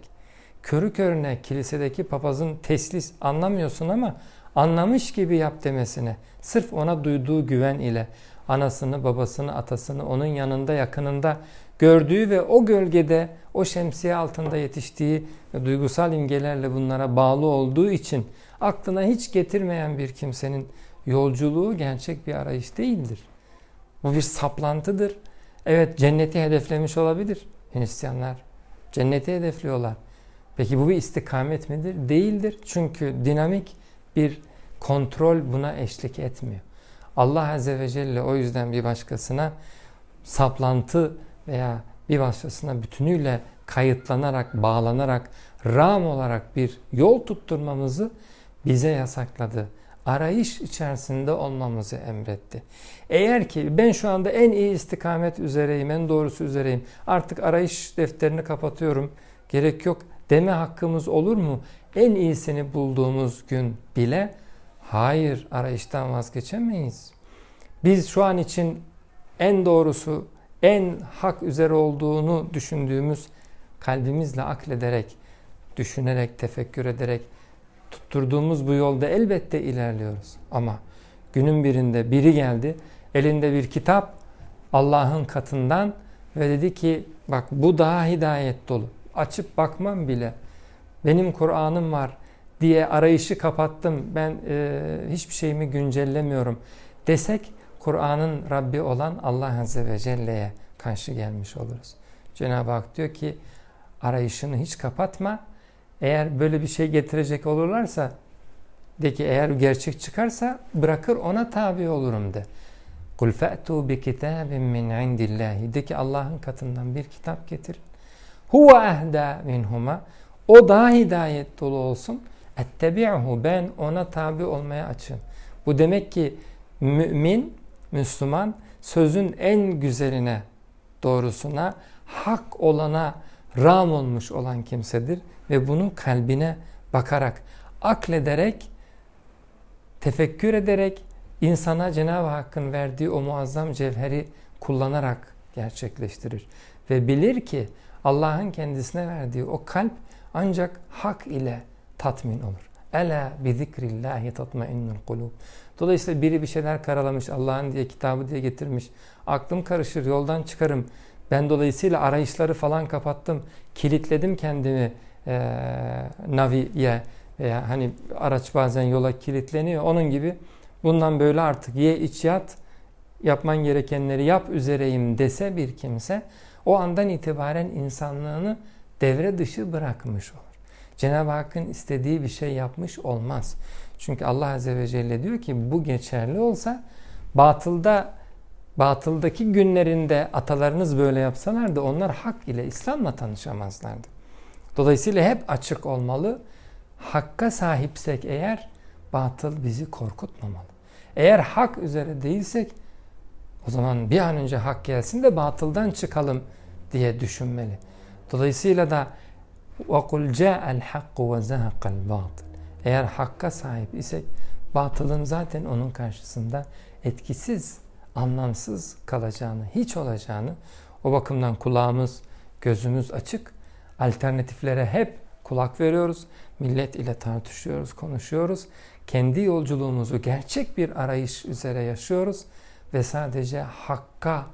Speaker 1: körü körüne kilisedeki papazın teslis anlamıyorsun ama anlamış gibi yap demesine sırf ona duyduğu güven ile anasını, babasını, atasını onun yanında, yakınında gördüğü ve o gölgede, o şemsiye altında yetiştiği duygusal imgelerle bunlara bağlı olduğu için aklına hiç getirmeyen bir kimsenin yolculuğu gerçek bir arayış değildir. Bu bir saplantıdır. Evet cenneti hedeflemiş olabilir Hristiyanlar. Cenneti hedefliyorlar. Peki bu bir istikamet midir? Değildir. Çünkü dinamik bir kontrol buna eşlik etmiyor. Allah Azze ve Celle o yüzden bir başkasına saplantı veya bir başkasına bütünüyle kayıtlanarak, bağlanarak, ram olarak bir yol tutturmamızı bize yasakladı. Arayış içerisinde olmamızı emretti. Eğer ki ben şu anda en iyi istikamet üzereyim, en doğrusu üzereyim, artık arayış defterini kapatıyorum, gerek yok deme hakkımız olur mu? En iyisini bulduğumuz gün bile hayır arayıştan vazgeçemeyiz. Biz şu an için en doğrusu, en hak üzere olduğunu düşündüğümüz kalbimizle aklederek, düşünerek, tefekkür ederek tutturduğumuz bu yolda elbette ilerliyoruz. Ama günün birinde biri geldi, elinde bir kitap Allah'ın katından ve dedi ki bak bu daha hidayet dolu açıp bakmam bile. Benim Kur'an'ım var diye arayışı kapattım. Ben e, hiçbir şeyimi güncellemiyorum desek Kur'an'ın Rabbi olan Allah Azze ve Celle'ye karşı gelmiş oluruz. Cenab-ı Hak diyor ki arayışını hiç kapatma. Eğer böyle bir şey getirecek olurlarsa de ki eğer gerçek çıkarsa bırakır ona tabi olurum de. Kul fe'tu bi kitabin min indillahi. De ki Allah'ın katından bir kitap getirin. Huve ehda minhuma. O daha hidayet dolu olsun. Ettebi'hu. Ben ona tabi olmaya açım. Bu demek ki mümin, Müslüman sözün en güzeline, doğrusuna, hak olana ram olmuş olan kimsedir. Ve bunu kalbine bakarak, aklederek, tefekkür ederek, insana Cenab-ı Hakk'ın verdiği o muazzam cevheri kullanarak gerçekleştirir. Ve bilir ki Allah'ın kendisine verdiği o kalp ancak hak ile tatmin olur. Ela bi zikrillahi tatmainnul kulub. Dolayısıyla biri bir şeyler karalamış, Allah'ın diye kitabı diye getirmiş. Aklım karışır, yoldan çıkarım. Ben dolayısıyla arayışları falan kapattım. Kilitledim kendimi e, naviye veya hani araç bazen yola kilitleniyor. Onun gibi bundan böyle artık ye iç yat yapman gerekenleri yap üzereyim dese bir kimse o andan itibaren insanlığını devre dışı bırakmış olur. Cenab-ı Hakk'ın istediği bir şey yapmış olmaz. Çünkü Allah Azze ve Celle diyor ki bu geçerli olsa batılda batıldaki günlerinde atalarınız böyle yapsalardı onlar hak ile İslam'la tanışamazlardı. Dolayısıyla hep açık olmalı. Hakka sahipsek eğer batıl bizi korkutmamalı. Eğer hak üzere değilsek o zaman bir an önce hak gelsin de batıldan çıkalım diye düşünmeli. Dolayısıyla da وَقُلْ جَاءَ الْحَقُّ وَزَهَقَ الْبَاطِلِ Eğer hakka sahip isek batılın zaten onun karşısında etkisiz, anlamsız kalacağını, hiç olacağını o bakımdan kulağımız, gözümüz açık, alternatiflere hep kulak veriyoruz. Millet ile tartışıyoruz, konuşuyoruz. Kendi yolculuğumuzu gerçek bir arayış üzere yaşıyoruz ve sadece hakka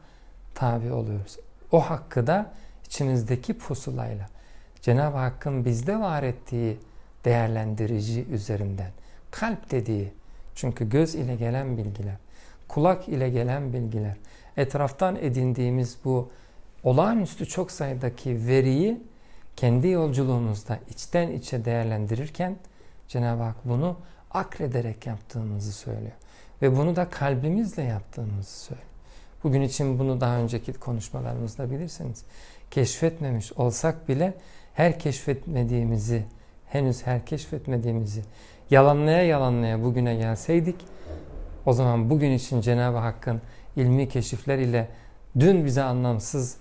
Speaker 1: tabi oluyoruz. O hakkı da içimizdeki pusulayla Cenab-ı Hakk'ın bizde var ettiği değerlendirici üzerinden kalp dediği çünkü göz ile gelen bilgiler, kulak ile gelen bilgiler, etraftan edindiğimiz bu olağanüstü çok sayıdaki veriyi kendi yolculuğumuzda içten içe değerlendirirken Cenab-ı Hak bunu akrederek yaptığımızı söylüyor. Ve bunu da kalbimizle yaptığımızı söylüyor. Bugün için bunu daha önceki konuşmalarımızda bilirsiniz. Keşfetmemiş olsak bile her keşfetmediğimizi, henüz her keşfetmediğimizi yalanlaya yalanlaya bugüne gelseydik o zaman bugün için Cenab-ı Hakk'ın ilmi keşifler ile dün bize anlamsız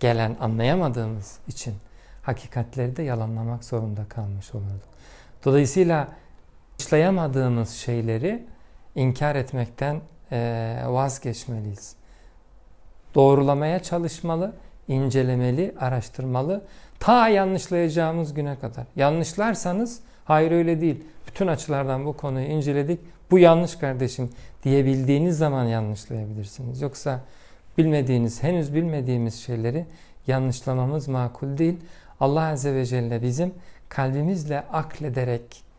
Speaker 1: gelen anlayamadığımız için hakikatleri de yalanlamak zorunda kalmış olurduk. Dolayısıyla işleyemadığımız şeyleri inkar etmekten vazgeçmeliyiz. Doğrulamaya çalışmalı, incelemeli, araştırmalı. Ta yanlışlayacağımız güne kadar. Yanlışlarsanız hayır öyle değil. Bütün açılardan bu konuyu inceledik. Bu yanlış kardeşim diyebildiğiniz zaman yanlışlayabilirsiniz. Yoksa bilmediğiniz, henüz bilmediğimiz şeyleri yanlışlamamız makul değil. Allah Azze ve Celle bizim kalbimizle aklederek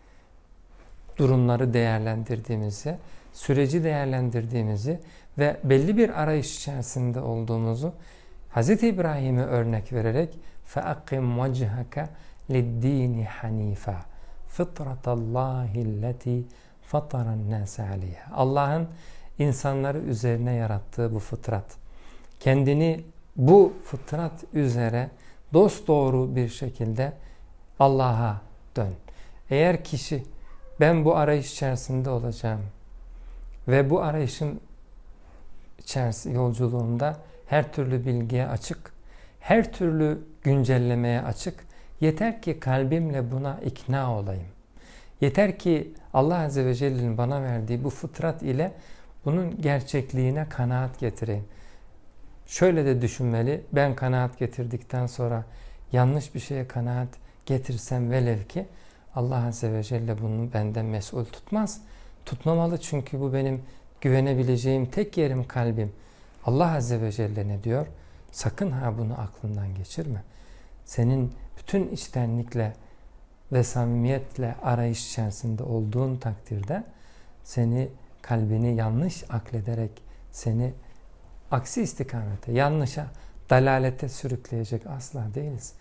Speaker 1: durumları değerlendirdiğimizi, süreci değerlendirdiğimizi ve belli bir arayış içerisinde olduğumuzu Hz. İbrahim'e örnek vererek فَاَقِمْ وَجْهَكَ لِلدِّينِ حَن۪يفًا فِطْرَةَ اللّٰهِ الَّتِي فَطَرَ النَّاسَ عَلَيْهَا Allah'ın insanları üzerine yarattığı bu fıtrat. Kendini bu fıtrat üzere dost doğru bir şekilde Allah'a dön. Eğer kişi ben bu arayış içerisinde olacağım ve bu arayışın içerisinde yolculuğunda her türlü bilgiye açık, her türlü güncellemeye açık. Yeter ki kalbimle buna ikna olayım. Yeter ki Allah Azze ve Celle'nin bana verdiği bu fıtrat ile bunun gerçekliğine kanaat getireyim. Şöyle de düşünmeli, ben kanaat getirdikten sonra yanlış bir şeye kanaat getirsem velev ki Allah Azze ve Celle bunu benden mesul tutmaz. Tutmamalı çünkü bu benim güvenebileceğim tek yerim kalbim. Allah Azze ve Celle ne diyor? Sakın ha bunu aklından geçirme. Senin bütün içtenlikle ve samimiyetle arayış içerisinde olduğun takdirde seni kalbini yanlış aklederek seni aksi istikamete, yanlışa, dalalete sürükleyecek asla değiliz.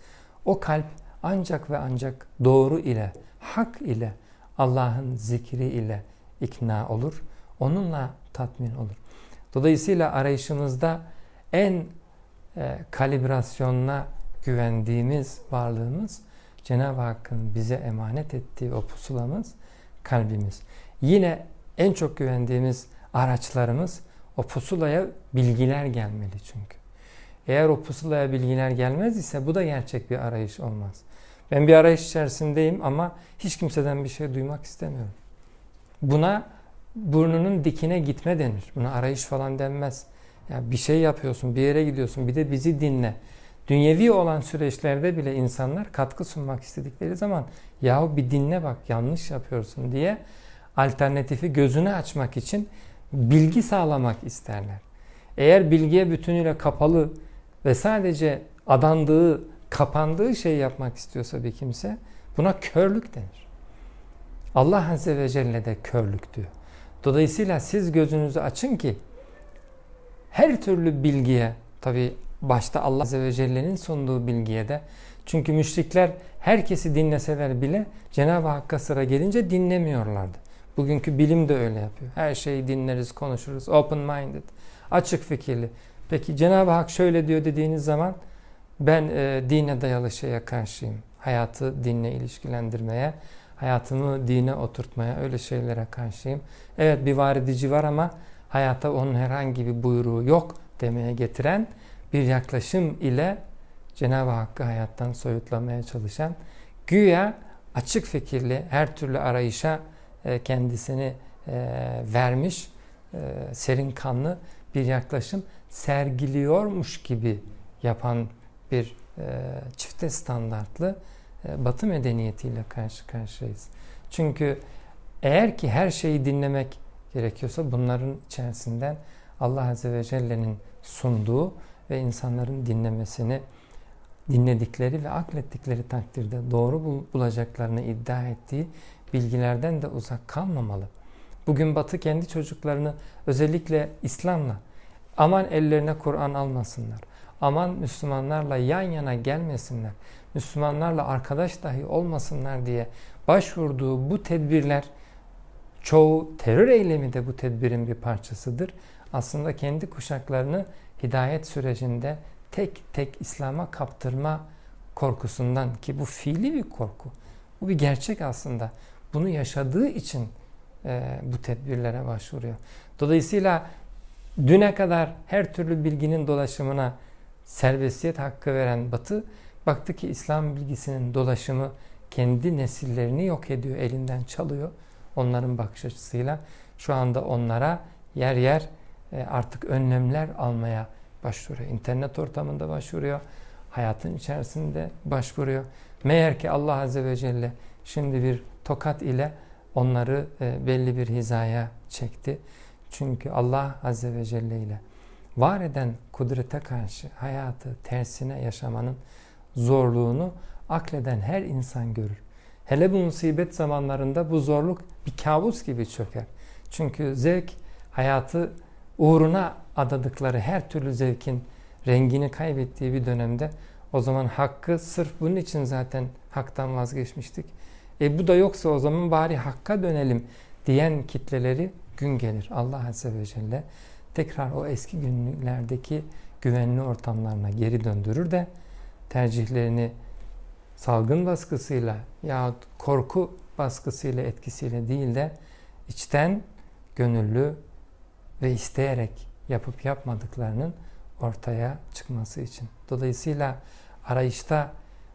Speaker 1: O kalp ancak ve ancak doğru ile, hak ile, Allah'ın zikri ile ikna olur. Onunla tatmin olur. Dolayısıyla arayışımızda en e, kalibrasyonuna güvendiğimiz varlığımız Cenab-ı Hakk'ın bize emanet ettiği o pusulamız kalbimiz. Yine en çok güvendiğimiz araçlarımız o pusulaya bilgiler gelmeli çünkü. Eğer o pusulaya bilgiler gelmez ise bu da gerçek bir arayış olmaz. Ben bir arayış içerisindeyim ama hiç kimseden bir şey duymak istemiyorum. Buna burnunun dikine gitme denir. Buna arayış falan denmez. Ya bir şey yapıyorsun, bir yere gidiyorsun, bir de bizi dinle. Dünyevi olan süreçlerde bile insanlar katkı sunmak istedikleri zaman yahu bir dinle bak yanlış yapıyorsun diye alternatifi gözünü açmak için bilgi sağlamak isterler. Eğer bilgiye bütünüyle kapalı ve sadece adandığı, kapandığı şey yapmak istiyorsa bir kimse buna körlük denir. Allah Azze ve Celle de körlük diyor. Dolayısıyla siz gözünüzü açın ki her türlü bilgiye tabi başta Allah Azze ve Celle'nin sunduğu bilgiye de çünkü müşrikler herkesi dinleseler bile Cenab-ı Hakk'a sıra gelince dinlemiyorlardı. Bugünkü bilim de öyle yapıyor. Her şeyi dinleriz, konuşuruz. Open minded, açık fikirli. Peki Cenab-ı Hak şöyle diyor dediğiniz zaman ben e, dine dayalı şeye karşıyım. Hayatı dinle ilişkilendirmeye, hayatımı dine oturtmaya, öyle şeylere karşıyım. Evet bir var edici var ama hayata onun herhangi bir buyruğu yok demeye getiren bir yaklaşım ile Cenab-ı Hakk'ı hayattan soyutlamaya çalışan güya açık fikirli her türlü arayışa e, kendisini e, vermiş e, serin kanlı bir yaklaşım sergiliyormuş gibi yapan bir çifte standartlı e, Batı medeniyetiyle karşı karşıyayız. Çünkü eğer ki her şeyi dinlemek gerekiyorsa bunların içerisinden Allah Azze ve Celle'nin sunduğu ve insanların dinlemesini dinledikleri ve aklettikleri takdirde doğru bulacaklarını iddia ettiği bilgilerden de uzak kalmamalı. Bugün Batı kendi çocuklarını özellikle İslam'la aman ellerine Kur'an almasınlar. Aman Müslümanlarla yan yana gelmesinler. Müslümanlarla arkadaş dahi olmasınlar diye başvurduğu bu tedbirler çoğu terör eylemi de bu tedbirin bir parçasıdır. Aslında kendi kuşaklarını hidayet sürecinde tek tek İslam'a kaptırma korkusundan ki bu fiili bir korku. Bu bir gerçek aslında. Bunu yaşadığı için e, bu tedbirlere başvuruyor. Dolayısıyla düne kadar her türlü bilginin dolaşımına serbestiyet hakkı veren Batı baktı ki İslam bilgisinin dolaşımı kendi nesillerini yok ediyor, elinden çalıyor. Onların bakış açısıyla şu anda onlara yer yer e, artık önlemler almaya başvuruyor. İnternet ortamında başvuruyor. Hayatın içerisinde başvuruyor. Meğer ki Allah Azze ve Celle şimdi bir tokat ile onları e, belli bir hizaya çekti. Çünkü Allah Azze ve Celle ile var eden kudrete karşı hayatı tersine yaşamanın zorluğunu akleden her insan görür. Hele bu musibet zamanlarında bu zorluk bir kabus gibi çöker. Çünkü zevk hayatı uğruna adadıkları her türlü zevkin rengini kaybettiği bir dönemde o zaman hakkı sırf bunun için zaten haktan vazgeçmiştik. E bu da yoksa o zaman bari hakka dönelim diyen kitleleri gün gelir. Allah Azze ve Celle tekrar o eski günlerdeki güvenli ortamlarına geri döndürür de tercihlerini salgın baskısıyla yahut korku baskısıyla etkisiyle değil de içten gönüllü ve isteyerek yapıp yapmadıklarının ortaya çıkması için. Dolayısıyla arayışta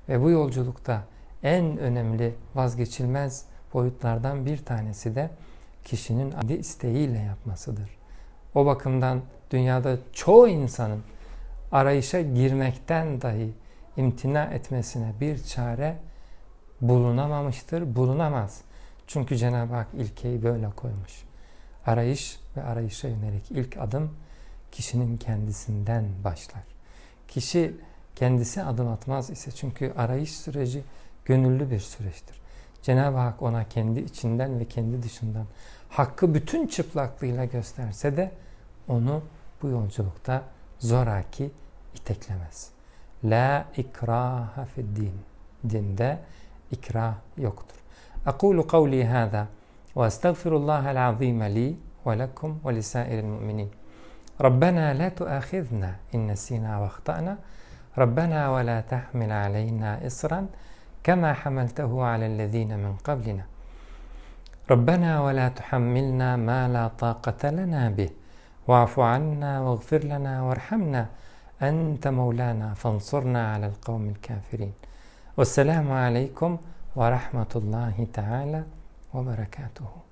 Speaker 1: ve bu yolculukta en önemli vazgeçilmez boyutlardan bir tanesi de kişinin kendi isteğiyle yapmasıdır. O bakımdan dünyada çoğu insanın arayışa girmekten dahi imtina etmesine bir çare bulunamamıştır, bulunamaz. Çünkü Cenab-ı Hak ilkeyi böyle koymuş. Arayış ve arayışa yönelik ilk adım kişinin kendisinden başlar. Kişi kendisi adım atmaz ise çünkü arayış süreci gönüllü bir süreçtir. Cenab-ı Hak ona kendi içinden ve kendi dışından hakkı bütün çıplaklığıyla gösterse de onu bu yolculukta zoraki iteklemez. La ikraha fid din. Dinde ikrah yoktur. Hâzâ ve estağfirullahal azîme li ve lekum ve lisairil mu'minin. ربنا لا تؤاخذنا إن نسينا واخطأنا ربنا ولا تحمل علينا إصرا كما حملته على الذين من قبلنا ربنا ولا تحملنا ما لا طاقة لنا به واعف عنا واغفر لنا وارحمنا أنت مولانا فانصرنا على القوم الكافرين. والسلام عليكم ورحمة الله تعالى وبركاته.